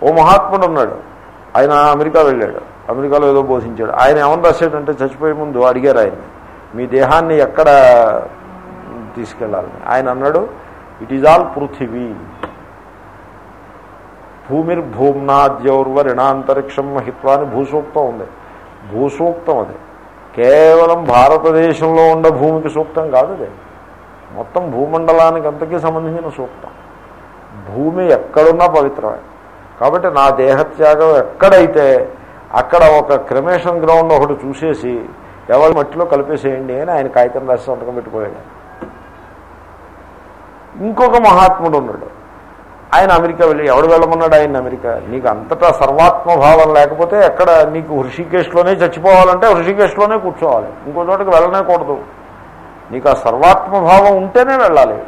ఓ మహాత్ముడు ఉన్నాడు. ఆయన అమెరికా వెళ్ళాడు. అమెరికాలో ఏదో బోధించాడు. ఆయన ఏమని రాశాడంటే చచ్చిపోయే ముందు అడిగారు ఆయన మీ దేహాన్ని ఎక్కడ తీసుకెళ్ళాలని ఆయన అన్నాడు ఇట్ ఈజ్ ఆల్ పృథివీ. భూమిర్భూమ్నాద్యౌర్వ రిణాంతరిక్షం మహిత్వా భూసూక్తం ఉంది. భూసూక్తం అది. కేవలం భారతదేశంలో ఉన్న భూమికి సూక్తం కాదు అది. మొత్తం భూమండలానికి అంతకీ సంబంధించిన సూక్తం. భూమి ఎక్కడున్నా పవిత్రమే. కాబట్టి నా దేహత్యాగం ఎక్కడైతే అక్కడ ఒక క్రమేషన్ గ్రౌండ్ ఒకటి చూసేసి ఎవరి మట్టిలో కలిపేసేయండి అని ఆయన కాగితం రాసి సంతకం పెట్టిపోయాడు ఇంకొక మహాత్ముడు ఉన్నాడు. ఆయన అమెరికా వెళ్ళి ఎవడు వెళ్ళమన్నాడు ఆయన అమెరికా? నీకు అంతటా సర్వాత్మభావం లేకపోతే ఎక్కడ నీకు హృషికేశ్లోనే చచ్చిపోవాలంటే హృషికేశ్లోనే కూర్చోవాలి. ఇంకో చోటకి వెళ్ళనే కూడదు నీకు ఆ సర్వాత్మభావం ఉంటేనే వెళ్ళాలి.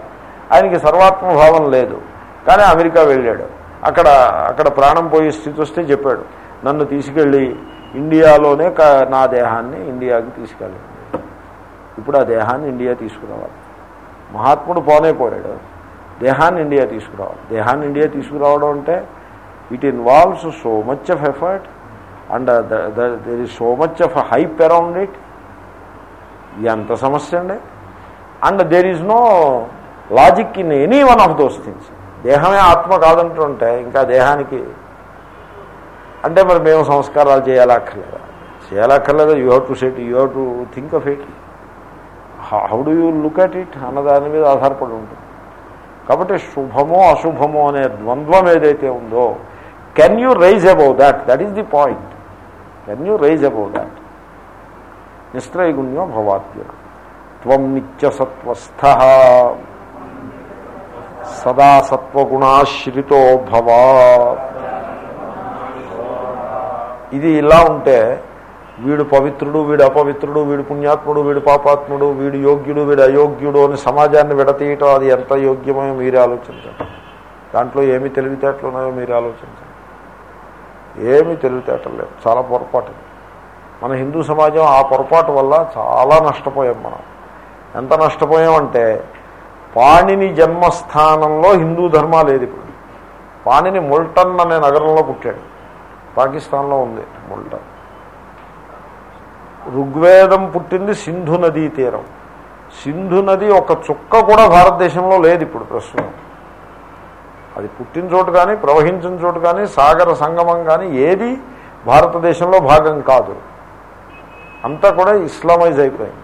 ఆయనకి సర్వాత్మభావం లేదు. కానీ అమెరికా వెళ్ళాడు. అక్కడ అక్కడ ప్రాణం పోయే స్థితి వస్తే చెప్పాడు. నన్ను తీసుకెళ్ళి ఇండియాలోనే నా దేహాన్ని ఇండియాకి తీసుకెళ్ళండి ఇప్పుడు ఆ దేహాన్ని ఇండియా తీసుకురావాలి. మహాత్ముడు పోనే పోయాడు. దేహాన్ని ఇండియా తీసుకురావాలి. దేహాన్ని ఇండియా తీసుకురావడం అంటే it involves so much of effort and there is so much of hype around it ఎంత సమస్య అండి? And there is no logic in any one of those things దేహమే ఆత్మ కాదంటుంటే ఇంకా దేహానికి అంటే మరి మేము సంస్కారాలు చేయాలక్కర్లేదా? చేయాలక్కర్లేదా? You have to set you have to think of it how do you look at it అన్న దాని మీద ఆధారపడి ఉంటుంది. కాబట్టి శుభమో అశుభమో అనే ద్వంద్వం ఏదైతే ఉందో can you rise above that that is the point can you rise above that నిస్త్రైగుణ్యో భవాత్యున త్వం నిత్యసత్వస్థ. సదా సత్వగుణాశ్రితో భవా. ఇది ఇలా ఉంటే వీడు పవిత్రుడు వీడు అపవిత్రుడు వీడు పుణ్యాత్ముడు వీడు పాపాత్ముడు వీడు యోగ్యుడు వీడు అయోగ్యుడు అని సమాజాన్ని విడతీయటం అది ఎంత యోగ్యమో మీరే ఆలోచించండి. దాంట్లో ఏమి తెలివితేటలు ఉన్నాయో మీరు ఆలోచించండి. ఏమి తెలివితేటలు లేవు. చాలా పొరపాటు. మన హిందూ సమాజం ఆ పొరపాటు వల్ల చాలా నష్టపోయాం మనం. ఎంత నష్టపోయామంటే పాణిని జన్మస్థానంలో హిందూ ధర్మా లేదు ఇప్పుడు. పాణిని ముల్టన్ అనే నగరంలో పుట్టాడు. పాకిస్తాన్లో ఉంది ముల్టన్. ఋగ్వేదం పుట్టింది సింధు నదీ తీరం. సింధు నది ఒక చుక్క కూడా భారతదేశంలో లేదు ఇప్పుడు ప్రస్తుతం. అది పుట్టిన చోటు కానీ ప్రవహించిన చోటు కానీ సాగర సంగమం కానీ ఏది భారతదేశంలో భాగం కాదు. అంతా కూడా ఇస్లామైజ్ అయిపోయింది.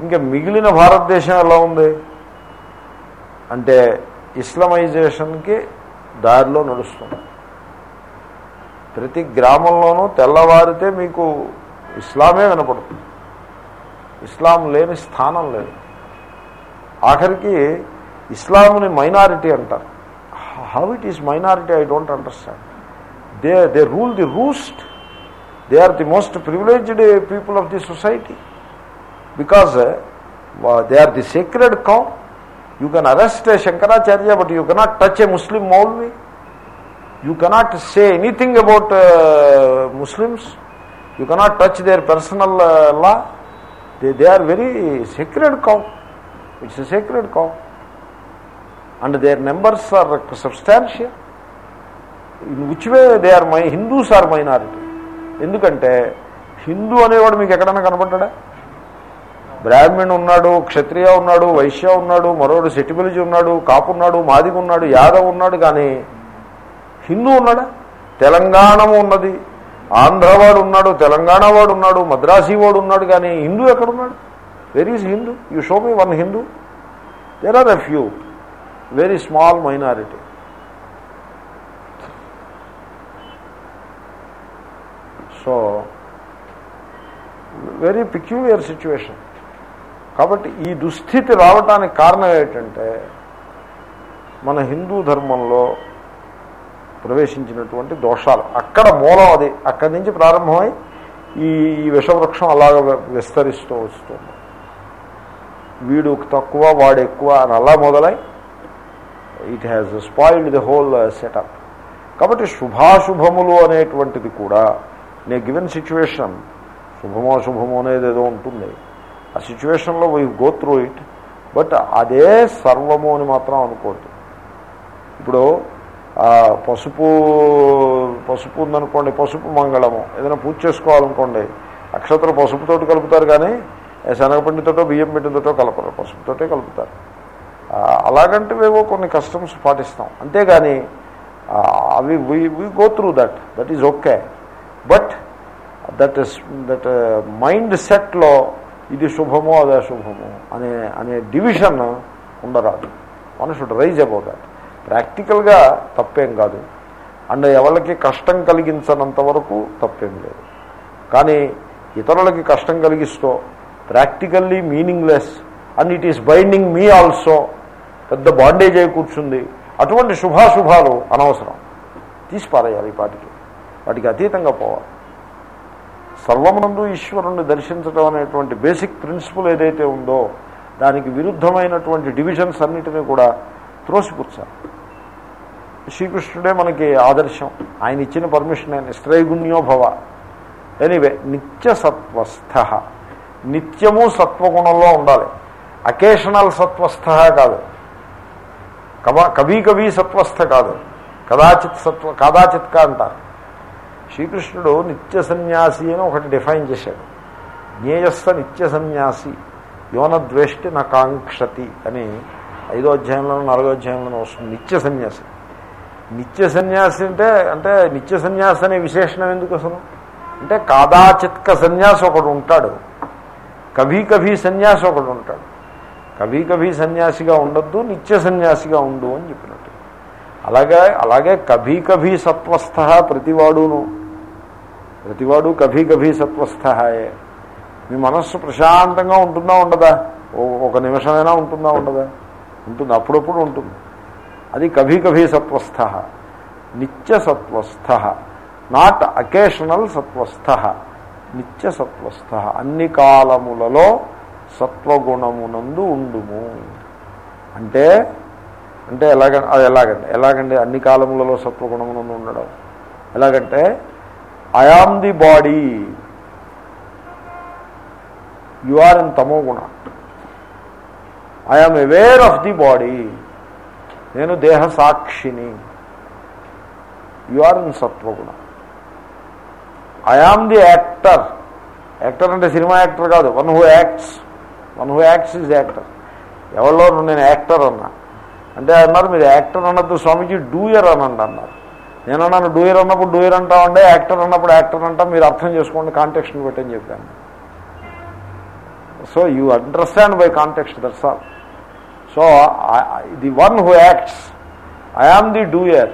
ఇంకా మిగిలిన భారతదేశం ఎలా ఉంది? అంటే ఇస్లమైజేషన్కి దారిలో నడుస్తుంది. ప్రతి గ్రామంలోనూ తెల్లవారితే మీకు ఇస్లామే వినపడుతుంది ఇస్లాం లేని స్థానం లేదు. ఆఖరికి ఇస్లాంని మైనారిటీ అంటారు. How it is minority I don't understand they they rule the roost they are the most privileged people of the society because they are the sacred cow you can arrest Shankaracharya but you cannot touch a Muslim maulvi you cannot say anything about Muslims you cannot touch their personal law they they are very sacred cow it's sacred cow and their numbers are substantial in which way they are my Hindus are minority ఎందుకంటే హిందూ అనేవాడు మీకు ఎక్కడైనా కనపడ్డా బ్రాహ్మణ్ ఉన్నాడు క్షత్రియ ఉన్నాడు వైశ్య ఉన్నాడు మరోడు సెటిబిలిజీ ఉన్నాడు కాపు ఉన్నాడు మాదిగు ఉన్నాడు యాదవ్ ఉన్నాడు కానీ హిందూ ఉన్నాడా? తెలంగాణ ఉన్నది. ఆంధ్రవాడు ఉన్నాడు తెలంగాణ వాడు ఉన్నాడు మద్రాసీ వాడు ఉన్నాడు కానీ హిందూ ఎక్కడున్నాడు? Where is Hindu? You show me one Hindu. There are a few very small minority so very peculiar situation కాబట్టి ఈ దుస్థితి రావటానికి కారణం ఏంటంటే మన హిందూ ధర్మంలో ప్రవేశించినటువంటి దోషాలు. అక్కడ మూలం అది. అక్కడి నుంచి ప్రారంభమై ఈ ఈ విషవృక్షం అలాగ విస్తరిస్తూ వస్తుంది. వీడు తక్కువ వాడు ఎక్కువ అని అలా మొదలై it has spoiled the whole setup కాబట్టి శుభాశుభములు అనేటువంటిది కూడా నే గివెన్ సిచ్యువేషన్ శుభమో శుభమో అనేది ఏదో ఉంటుంది. ఆ సిచ్యువేషన్లో we go through it but అదే సర్వము అని మాత్రం అనుకోవద్దు. ఇప్పుడు పసుపు పసుపు ఉందనుకోండి పసుపు మంగళము. ఏదైనా పూజ చేసుకోవాలనుకోండి అక్షతలు పసుపుతోటి కలుపుతారు కానీ శనగపిండితోటో బియ్యం పిండితోటో కలపరు. పసుపుతోటే కలుపుతారు. అలాగంటివేవో కొన్ని కస్టమ్స్ పాటిస్తాం. అంతేగాని అవి we we go through that. That is okay. But that that mind సెట్లో ఇది శుభమో అదే శుభమో అనే అనే డివిజన్ ఉండరాదు. One should rise about that. ప్రాక్టికల్గా తప్పేం కాదు. అండ్ ఎవరికి కష్టం కలిగించనంత వరకు తప్పేం లేదు. కానీ ఇతరులకి కష్టం కలిగిస్తూ practically meaningless and it is binding me also పెద్ద బాండేజ్ అయి కూర్చుంది. అటువంటి శుభాశుభాలు అనవసరం. తీసి పారేయాలి ఈ పాటికి. వాటికి అతీతంగా పోవాలి. సర్వమునందు ఈశ్వరుణ్ణి దర్శించడం అనేటువంటి బేసిక్ ప్రిన్సిపల్ ఏదైతే ఉందో దానికి విరుద్ధమైనటువంటి డివిజన్స్ అన్నిటినీ కూడా త్రోసిపుచ్చాలి శ్రీకృష్ణుడే మనకి ఆదర్శం. ఆయన ఇచ్చిన పర్మిషన్ ఆయన స్త్రైగుణ్యో భవ. ఎనీవే నిత్య సత్వస్థ. నిత్యము సత్వగుణంలో ఉండాలి. అకేషనల్ సత్వస్థ కాదు. కవ కవి కవి సత్వస్థ కాదు. కదాచిత్ సత్వ కదాచిత్క అంటారు. శ్రీకృష్ణుడు నిత్య సన్యాసి అని ఒకటి డిఫైన్ చేశాడు. జ్ఞేయస్థ నిత్య సన్యాసి యోనద్వేష్టి నా కాంక్షతి అని ఐదో అధ్యాయంలో నాలుగో అధ్యాయంలో వస్తుంది. నిత్య సన్యాసి. నిత్య సన్యాసి అంటే అంటే నిత్య సన్యాసి అనే విశేషణం ఎందుకు అసలు? అంటే కాదాచిత్క సన్యాసి ఒకడు ఉంటాడు. కభీ కభీ సన్యాసి ఒకడు ఉంటాడు. కభీ కభీ సన్యాసిగా ఉండొద్దు నిత్య సన్యాసిగా ఉండు అని చెప్పినట్టు. అలాగే అలాగే కభీ కభీ సత్వస్థ ప్రతివాడును. ప్రతివాడు కభీ కభీ సత్వస్థయే మీ మనస్సు ప్రశాంతంగా ఉంటుందా ఉండదా? ఒక నిమిషమైనా ఉంటుందా ఉండదా? ఉంటుంది అప్పుడప్పుడు ఉంటుంది. అది కభీ కభీ సత్వస్థ నిత్య సత్వస్థ నాట్ అకేషనల్ సత్వస్థ నిత్య సత్వస్థ. అన్ని కాలములలో సత్వగుణమునందు ఉండుము. అంటే అంటే ఎలాగ అది ఎలాగండి ఎలాగండి అన్ని కాలములలో సత్వగుణమునందు ఉండడం. ఎలాగంటే I am the body you are in తమో గుణ. I aware of the body నేను దేహ సాక్షిని. యు ఆర్ ఇన్ సత్వగుణ ఐ ది యాక్టర్ యాక్టర్ అంటే సినిమా యాక్టర్ కాదు. One who acts one who acts is actor ఎవరిలో నేను యాక్టర్ అన్నా? అంటే అన్నారు మీరు యాక్టర్ అన్నప్పుడు స్వామీజీ డూయర్ అనండి అన్నారు. నేను అన్నాను డూయర్ అన్నప్పుడు డూయర్ అంటామంటే యాక్టర్ అన్నప్పుడు యాక్టర్ అంటాం మీరు అర్థం చేసుకోండి కాంటెక్స్ట్ని పెట్టని చెప్పాను. So you understand by context that's all so the one who acts I am the doer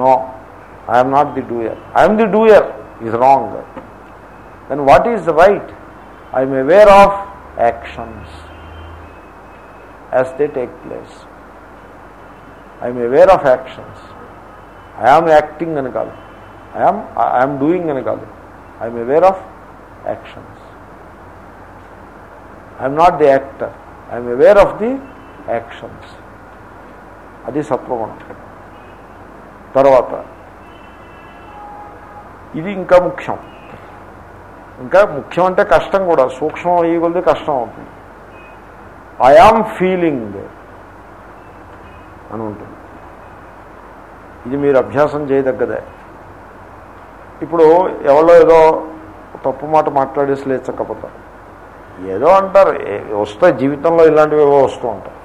no I'm not the doer I'm the doer is wrong then what is right I'm aware of actions as they take place I'm aware of actions I am acting అని కాదు I am I'm doing అని కాదు I'm aware of actions I'm not the actor I'm aware of the actions అది సత్వగుణం. తర్వాత ఇది ఇంకా ముఖ్యం. ఇంకా ముఖ్యం అంటే కష్టం కూడా. సూక్ష్మం అయ్యి కొద్ది కష్టం అవుతుంది. ఐఆమ్ ఫీలింగ్ అని ఉంటుంది. ఇది మీరు అభ్యాసం చేయదగ్గదే. ఇప్పుడు ఎవరో ఏదో తప్పు మాట మాట్లాడేసి లేచకపోతారు. ఏదో అంటారు. వస్తాయి జీవితంలో ఇలాంటివి ఏవో వస్తూ ఉంటాయి.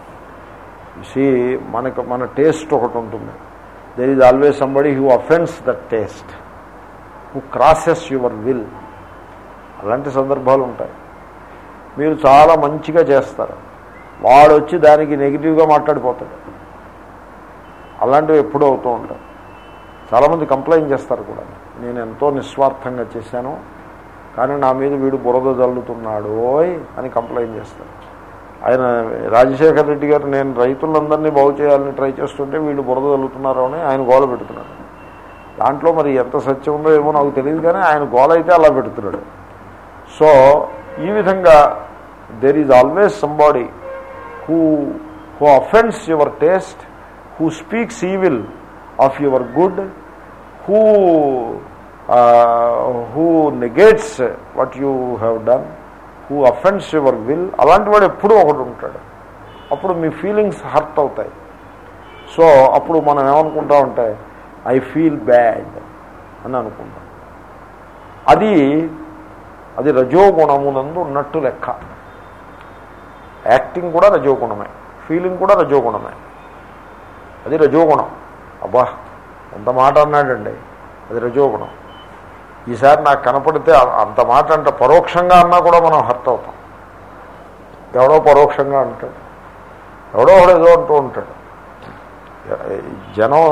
సీ మనకు మన టేస్ట్ ఒకటి ఉంటుంది. There is always somebody who offends that taste who crosses your will అలాంటి సందర్భాలు ఉంటాయి. మీరు చాలా మంచిగా చేస్తారు. వాడు వచ్చి దానికి నెగిటివ్గా మాట్లాడిపోతాడు. అలాంటివి ఎప్పుడూ అవుతూ ఉంటాయి. చాలామంది కంప్లైంట్ చేస్తారు కూడా. నేను ఎంతో నిస్వార్థంగా చేశాను. కానీ నా మీద వీడు బురద జల్లుతున్నాడు ఓయ్ అని కంప్లైంట్ చేస్తాడు. ఆయన రాజశేఖర రెడ్డి గారు నేను రైతులందరినీ బాగు చేయాలని ట్రై చేస్తుంటే వీళ్ళు బురద జల్లుతున్నారు అని ఆయన గోల పెడుతున్నాడు. దాంట్లో మరి ఎంత సత్యం ఉందో ఏమో నాకు తెలియదు కానీ ఆయన గోల అయితే అలా పెడుతున్నాడు. సో ఈ విధంగా there is always somebody who who offends your taste who speaks evil of your good who who negates what you have done who offends your will అలాంటి వాడు ఎప్పుడూ ఒకడు ఉంటాడు. అప్పుడు మీ ఫీలింగ్స్ హర్ట్ అవుతాయి. సో అప్పుడు మనం ఏమనుకుంటా ఉంటే ఐ ఫీల్ బ్యాడ్ అని అనుకుంటాం. అది అది రజోగుణమునందు ఉన్నట్టు లెక్క. యాక్టింగ్ కూడా రజోగుణమే. ఫీలింగ్ కూడా రజోగుణమే. అది రజోగుణం. అబ్బా ఎంత మాట అన్నాడండి. అది రజోగుణం. ఈసారి నాకు కనపడితే అంత మాట అంటే పరోక్షంగా అన్నా కూడా మనం హర్ట్ అవుతాం. ఎవడో పరోక్షంగా అంటాడు. ఎవడో ఒకడు ఏదో అంటూ ఉంటాడు. జనం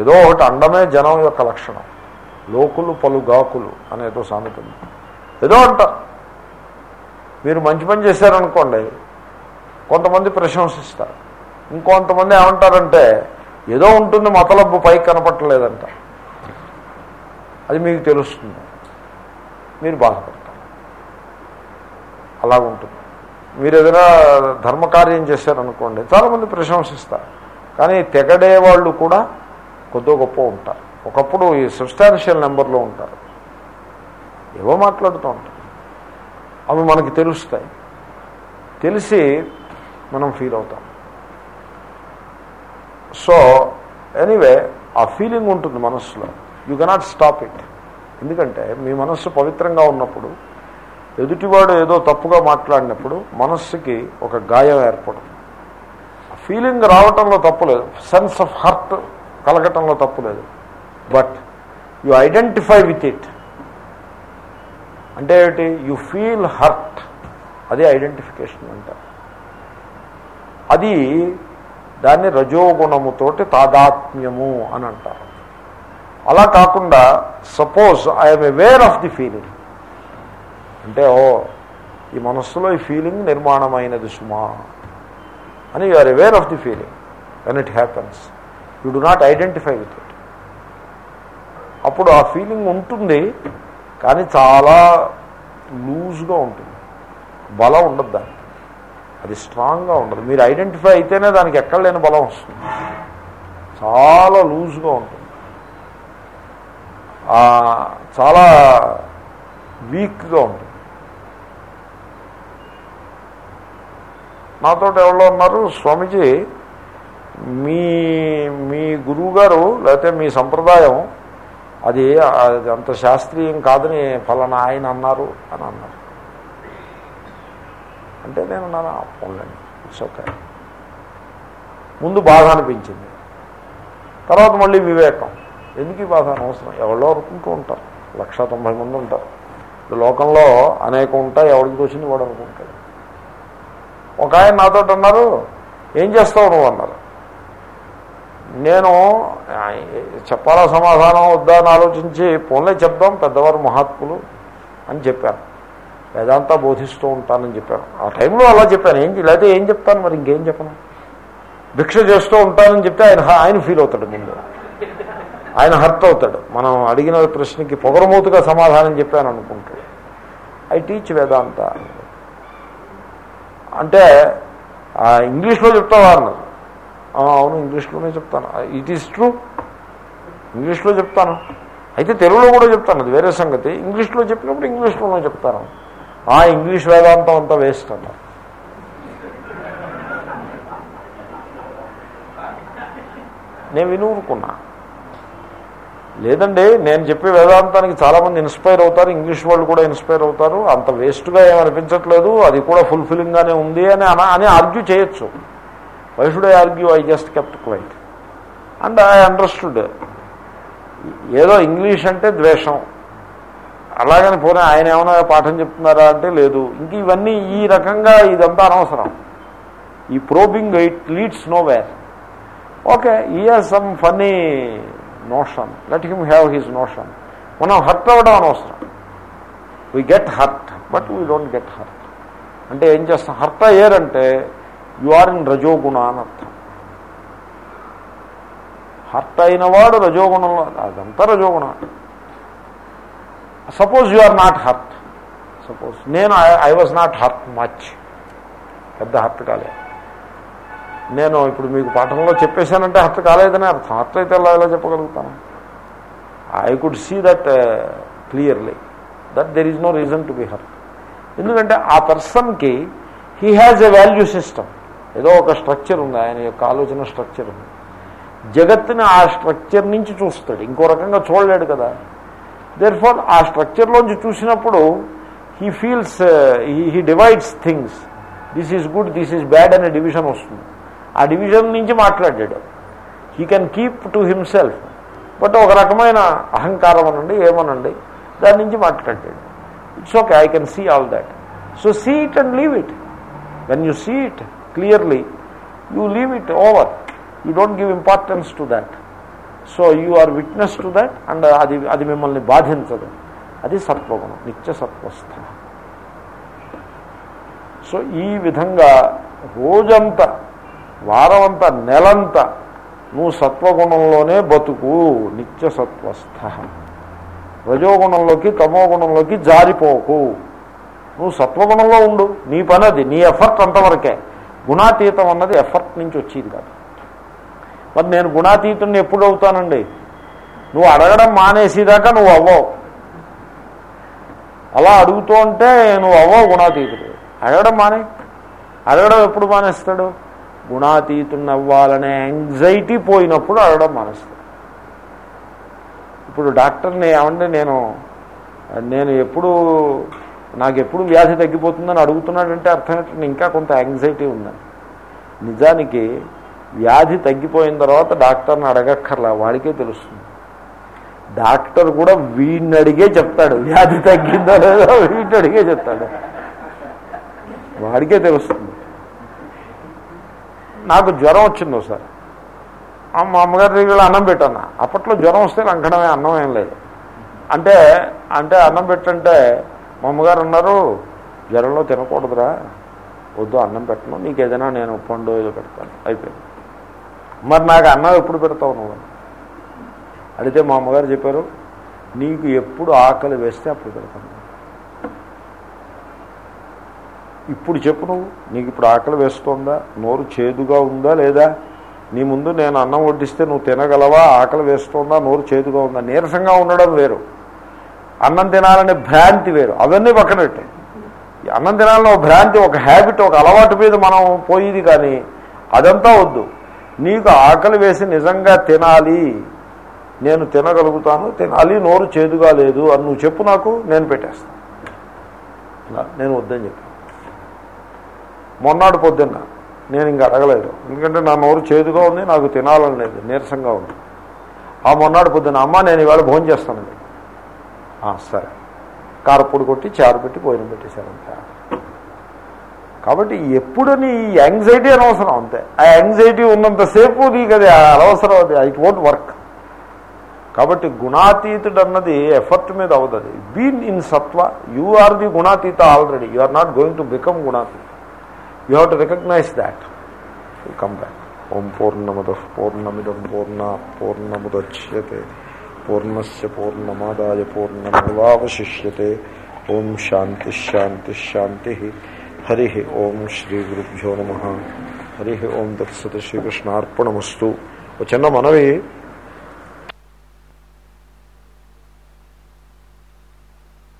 ఏదో ఒకటి అండమే జనం యొక్క లక్షణం. లోకులు పలు గాకులు అనేదో సామెత ఏదో అంటారు మీరు మంచి పని చేశారనుకోండి కొంతమంది ప్రశంసిస్తారు. ఇంకొంతమంది ఏమంటారంటే ఏదో ఉంటుంది మతలబ్బు పైకి కనపట్టలేదంటారు అది మీకు తెలుస్తుంది. మీరు బాధపడతారు. అలాగుంటుంది. మీరు ఏదైనా ధర్మకార్యం చేశారనుకోండి చాలామంది ప్రశంసిస్తారు. కానీ తెగడే వాళ్ళు కూడా కొద్దో గొప్ప ఉంటారు. ఒకప్పుడు ఈ సబ్స్టాన్షియల్ నెంబర్లో ఉంటారు. ఏవో మాట్లాడుతూ ఉంటారు. అవి మనకి తెలుస్తాయి. తెలిసి మనం ఫీల్ అవుతాం. సో ఎనీవే ఆ ఫీలింగ్ ఉంటుంది మనస్సులో. You cannot stop it. ఎందుకంటే మీ మనస్సు పవిత్రంగా ఉన్నప్పుడు ఎదుటివాడు ఏదో తప్పుగా మాట్లాడినప్పుడు మనస్సుకి ఒక గాయం ఏర్పడుతుంది ఫీలింగ్ రావటంలో తప్పులేదు సెన్స్ ఆఫ్ హర్ట్ కలగటంలో తప్పులేదు but you identify with it. అంటే ఏమిటి యు ఫీల్ హర్ట్. అది ఐడెంటిఫికేషన్ అంటారు అది దాన్ని రజోగుణముతోటి తాదాత్మ్యము అని అంటారు. అలా కాకుండా suppose I'm aware of the feeling అంటే ఓ ఈ మనస్సులో ఈ ఫీలింగ్ నిర్మాణమైనది సుమా అని you are aware of the feeling when it happens you do not identify with it అప్పుడు ఆ ఫీలింగ్ ఉంటుంది కానీ చాలా లూజ్గా ఉంటుంది. బలం ఉండదు దానికి. అది స్ట్రాంగ్గా ఉండదు. మీరు ఐడెంటిఫై అయితేనే దానికి ఎక్కడ లేని బలం వస్తుంది. చాలా లూజ్గా ఉంటుంది. చాలా వీక్గా ఉంటుంది. నాతో ఎవరో ఉన్నారు స్వామీజీ మీ మీ గురువు గారు లేకపోతే మీ సంప్రదాయం అది అంత శాస్త్రీయం కాదని ఫలానా ఆయన అన్నారు అని అన్నారు. అంటే నేను అన్నాను పోన్లేండి ఇట్స్ ఓకే. ముందు బాధ అనిపించింది. తర్వాత మళ్ళీ వివేకం. ఎందుకు ఈ బాధ అనవసరం? ఎవరో అనుకుంటూ ఉంటారు. లక్ష తొంభై మంది ఉంటారు. ఈ లోకంలో అనేకం ఉంటాయి ఎవరికి తోచింది వాడు అనుకుంటాడు. ఒక ఆయన నాతో అన్నారు ఏం చేస్తావు నువ్వు? అన్నారు. నేను చెప్పాలా సమాధానం వద్దా అని ఆలోచించి పోన్లే చెప్దాం పెద్దవారు మహాత్ములు అని చెప్పాను. వేదాంతా బోధిస్తూ ఉంటానని చెప్పాను. ఆ టైంలో అలా చెప్పాను. ఏం లేకపోతే ఏం చెప్తాను మరి? ఇంకేం చెప్పను? భిక్ష చేస్తూ ఉంటానని చెప్తే ఆయన ఆయన ఫీల్ అవుతాడు ముందు. ఆయన హర్ట్ అవుతాడు. మనం అడిగిన ప్రశ్నకి పొగరమూతుగా సమాధానం చెప్పాను అనుకుంటాడు ఐ టీచ్ వేదాంత. అంటే ఇంగ్లీష్లో చెప్తావా అన్నారు అవును ఇంగ్లీష్లోనే చెప్తాను. It is true. ఇంగ్లీష్లో చెప్తాను. అయితే తెలుగులో కూడా చెప్తాను. అది వేరే సంగతి. ఇంగ్లీష్లో చెప్పినప్పుడు ఇంగ్లీష్లోనే చెప్తాను. ఆ ఇంగ్లీష్ వేదాంతం అంతా వేస్ట్ అన్నారు నేను వినూరుకున్నా లేదండి నేను చెప్పే వేదాంతానికి చాలామంది ఇన్స్పైర్ అవుతారు ఇంగ్లీష్ వాళ్ళు కూడా ఇన్స్పైర్ అవుతారు. అంత వేస్ట్గా ఏమనిపించట్లేదు అది కూడా ఫుల్ఫిలింగ్గానే ఉంది అని అన అని ఆర్గ్యూ చేయొచ్చు. Why should I argue I just kept quiet and I understood ఏదో ఇంగ్లీష్ అంటే ద్వేషం. అలాగని పోనీ ఆయన ఏమైనా పాఠం చెప్తున్నారా అంటే లేదు. ఇంక ఇవన్నీ ఈ రకంగా ఇదంతా అనవసరం. ఈ probing it leads nowhere okay he has some funny notion. Let him have his notion. మనం హర్ట్ అవ్వడం అనవసరం. We get hurt but we don't get hurt అంటే ఏం చేస్తాం? హర్ట్ అయ్యారంటే యు ఆర్ ఇన్ రజోగుణ అని అర్థం. హర్ట్ అయిన వాడు రజోగుణంలో అదంతా రజోగుణ. Suppose you are not hurt suppose నేను I was not hurt much పెద్ద హర్ట్ కాలేదు. నేను ఇప్పుడు మీకు పాఠంలో చెప్పేశానంటే హర్ట్ కాలేదని అర్థం. హర్ట్ అయితే ఎలా ఎలా చెప్పగలుగుతాను? I could see that clearly that there is no reason to be hurt ఎందుకంటే ఆ పర్సన్కి he has a value system ఏదో ఒక స్ట్రక్చర్ ఉంది ఆయన యొక్క ఆలోచన స్ట్రక్చర్ ఉంది. జగత్తుని ఆ స్ట్రక్చర్ నుంచి చూస్తాడు. ఇంకో రకంగా చూడలేడు కదా. దేర్ ఫార్ ఆ స్ట్రక్చర్లోంచి చూసినప్పుడు he feels he divides things this is good this is bad అనే డివిజన్ వస్తుంది. ఆ డివిజన్ నుంచి మాట్లాడాడు. He can keep to himself but ఒక రకమైన అహంకారం అనండి ఏమనండి దాని నుంచి మాట్లాడాడు. It's okay I can see all that so see it and leave it when you see it clearly you leave it over you don't give importance to that so you are witness to that and అది అది మిమ్మల్ని బాధించదు. అది సత్వగుణం నిత్య సత్వస్థ. So ఈ విధంగా రోజంతా వారమంతా నెలంతా. నువ్వు సత్వగుణంలోనే బతుకు. నిత్య సత్వస్థ. రజోగుణంలోకి తమోగుణంలోకి జారిపోకు. నువ్వు సత్వగుణంలో ఉండు. నీ పని అది నీ ఎఫర్ట్ అంతవరకే. గుణాతీతం అన్నది ఎఫర్ట్ నుంచి వచ్చేది కాదు. మరి నేను గుణాతీతుని ఎప్పుడు అవుతానండి? నువ్వు అడగడం మానేసేదాకా నువ్వు అవ్వవు. అలా అడుగుతూ ఉంటే నువ్వు అవ్వవు గుణాతీతుడు. అడగడం మానే. అడగడం ఎప్పుడు మానేస్తాడు? గుణాతీతుని అవ్వాలనే యాంగ్జైటీ పోయినప్పుడు అడగడం మనసు ఇప్పుడు డాక్టర్ని ఏమంటే నేను నేను ఎప్పుడు నాకు ఎప్పుడు వ్యాధి తగ్గిపోతుందని అడుగుతున్నాడంటే అర్థం ఇంకా కొంత యాంగ్జైటీ ఉందని నిజానికి వ్యాధి తగ్గిపోయిన తర్వాత డాక్టర్ని అడగక్కర్లా వాడికే తెలుస్తుంది. డాక్టర్ కూడా వీడిని అడిగే చెప్తాడు వ్యాధి తగ్గిందో లేదో వీడిని అడిగే చెప్తాడు. వాడికే తెలుస్తుంది. నాకు జ్వరం వచ్చింది ఒకసారి. మా అమ్మగారి దగ్గర అన్నం పెట్టాను అప్పట్లో జ్వరం వస్తే లంకడమే అన్నం ఏం లేదు. అంటే అంటే అన్నం పెట్టంటే మా అమ్మగారు అన్నారు జ్వరంలో తినకూడదురా. వద్దు అన్నం పెట్టను. నీకు ఏదైనా నేను పండు ఏదో పెడతాను. అయిపోయింది. మరి నాకు అన్నం ఎప్పుడు పెడతావు నువ్వు? అడిగితే మా అమ్మగారు చెప్పారు నీకు ఎప్పుడు ఆకలి వేస్తే అప్పుడు పెడతాను. ఇప్పుడు చెప్పు నువ్వు. నీకు ఇప్పుడు ఆకలి వేస్తోందా? నోరు చేదుగా ఉందా లేదా? నీ ముందు నేను అన్నం వడ్డిస్తే నువ్వు తినగలవా? ఆకలి వేస్తోందా? నోరు చేదుగా ఉందా? నీరసంగా ఉండడం వేరు. అన్నం తినాలనే భ్రాంతి వేరు. అవన్నీ పక్కనట్టే. ఈ అన్నం తినాలని ఒక భ్రాంతి ఒక హ్యాబిట్ ఒక అలవాటు మీద మనం పోయేది కానీ అదంతా వద్దు. నీకు ఆకలి వేసి నిజంగా తినాలి. నేను తినగలుగుతాను తినాలి నోరు చేదుగా లేదు అని నువ్వు చెప్పు నాకు నేను పెట్టేస్తాను ఇలా నేను వద్దని చెప్పాను మొన్నాడు పొద్దున్న. నేను ఇంక అడగలేదు. ఎందుకంటే నా నోరు చేదుగా ఉంది నాకు తినాలని లేదు నీరసంగా ఉంది. ఆ మొన్నాడు పొద్దున్న అమ్మ నేను ఇవాళ భోజనం చేస్తానండి సరే. కారపొడి కొట్టి చారు పెట్టి భోజనం పెట్టేశారంతా కాబట్టి ఎప్పుడని ఈ యాంగ్జైటీ అనవసరం అంతే. ఆ యాంగ్జైటీ ఉన్నంతసేపు నీకు అది అనవసరం అది ఇట్ వోంట్ వర్క్ కాబట్టి గుణాతీతుడు అన్నది ఎఫర్ట్ మీద అవుతుంది been in sattva you are the gunatita already you are not going to become gunatita. You have to recognise that come back ఓం పూర్ణమద పూర్ణమిదం పూర్ణ పూర్ణముద్యతే పూర్ణస్ పూర్ణమాదాయ పూర్ణమేవాశిష్యతే ఓం శాంతి శాంతి శాంతి హరి ఓం శ్రీ గురుభ్యో నమ హరి ఓం తత్సత్ శ్రీకృష్ణార్పణమస్తు ఒక చిన్న మనవి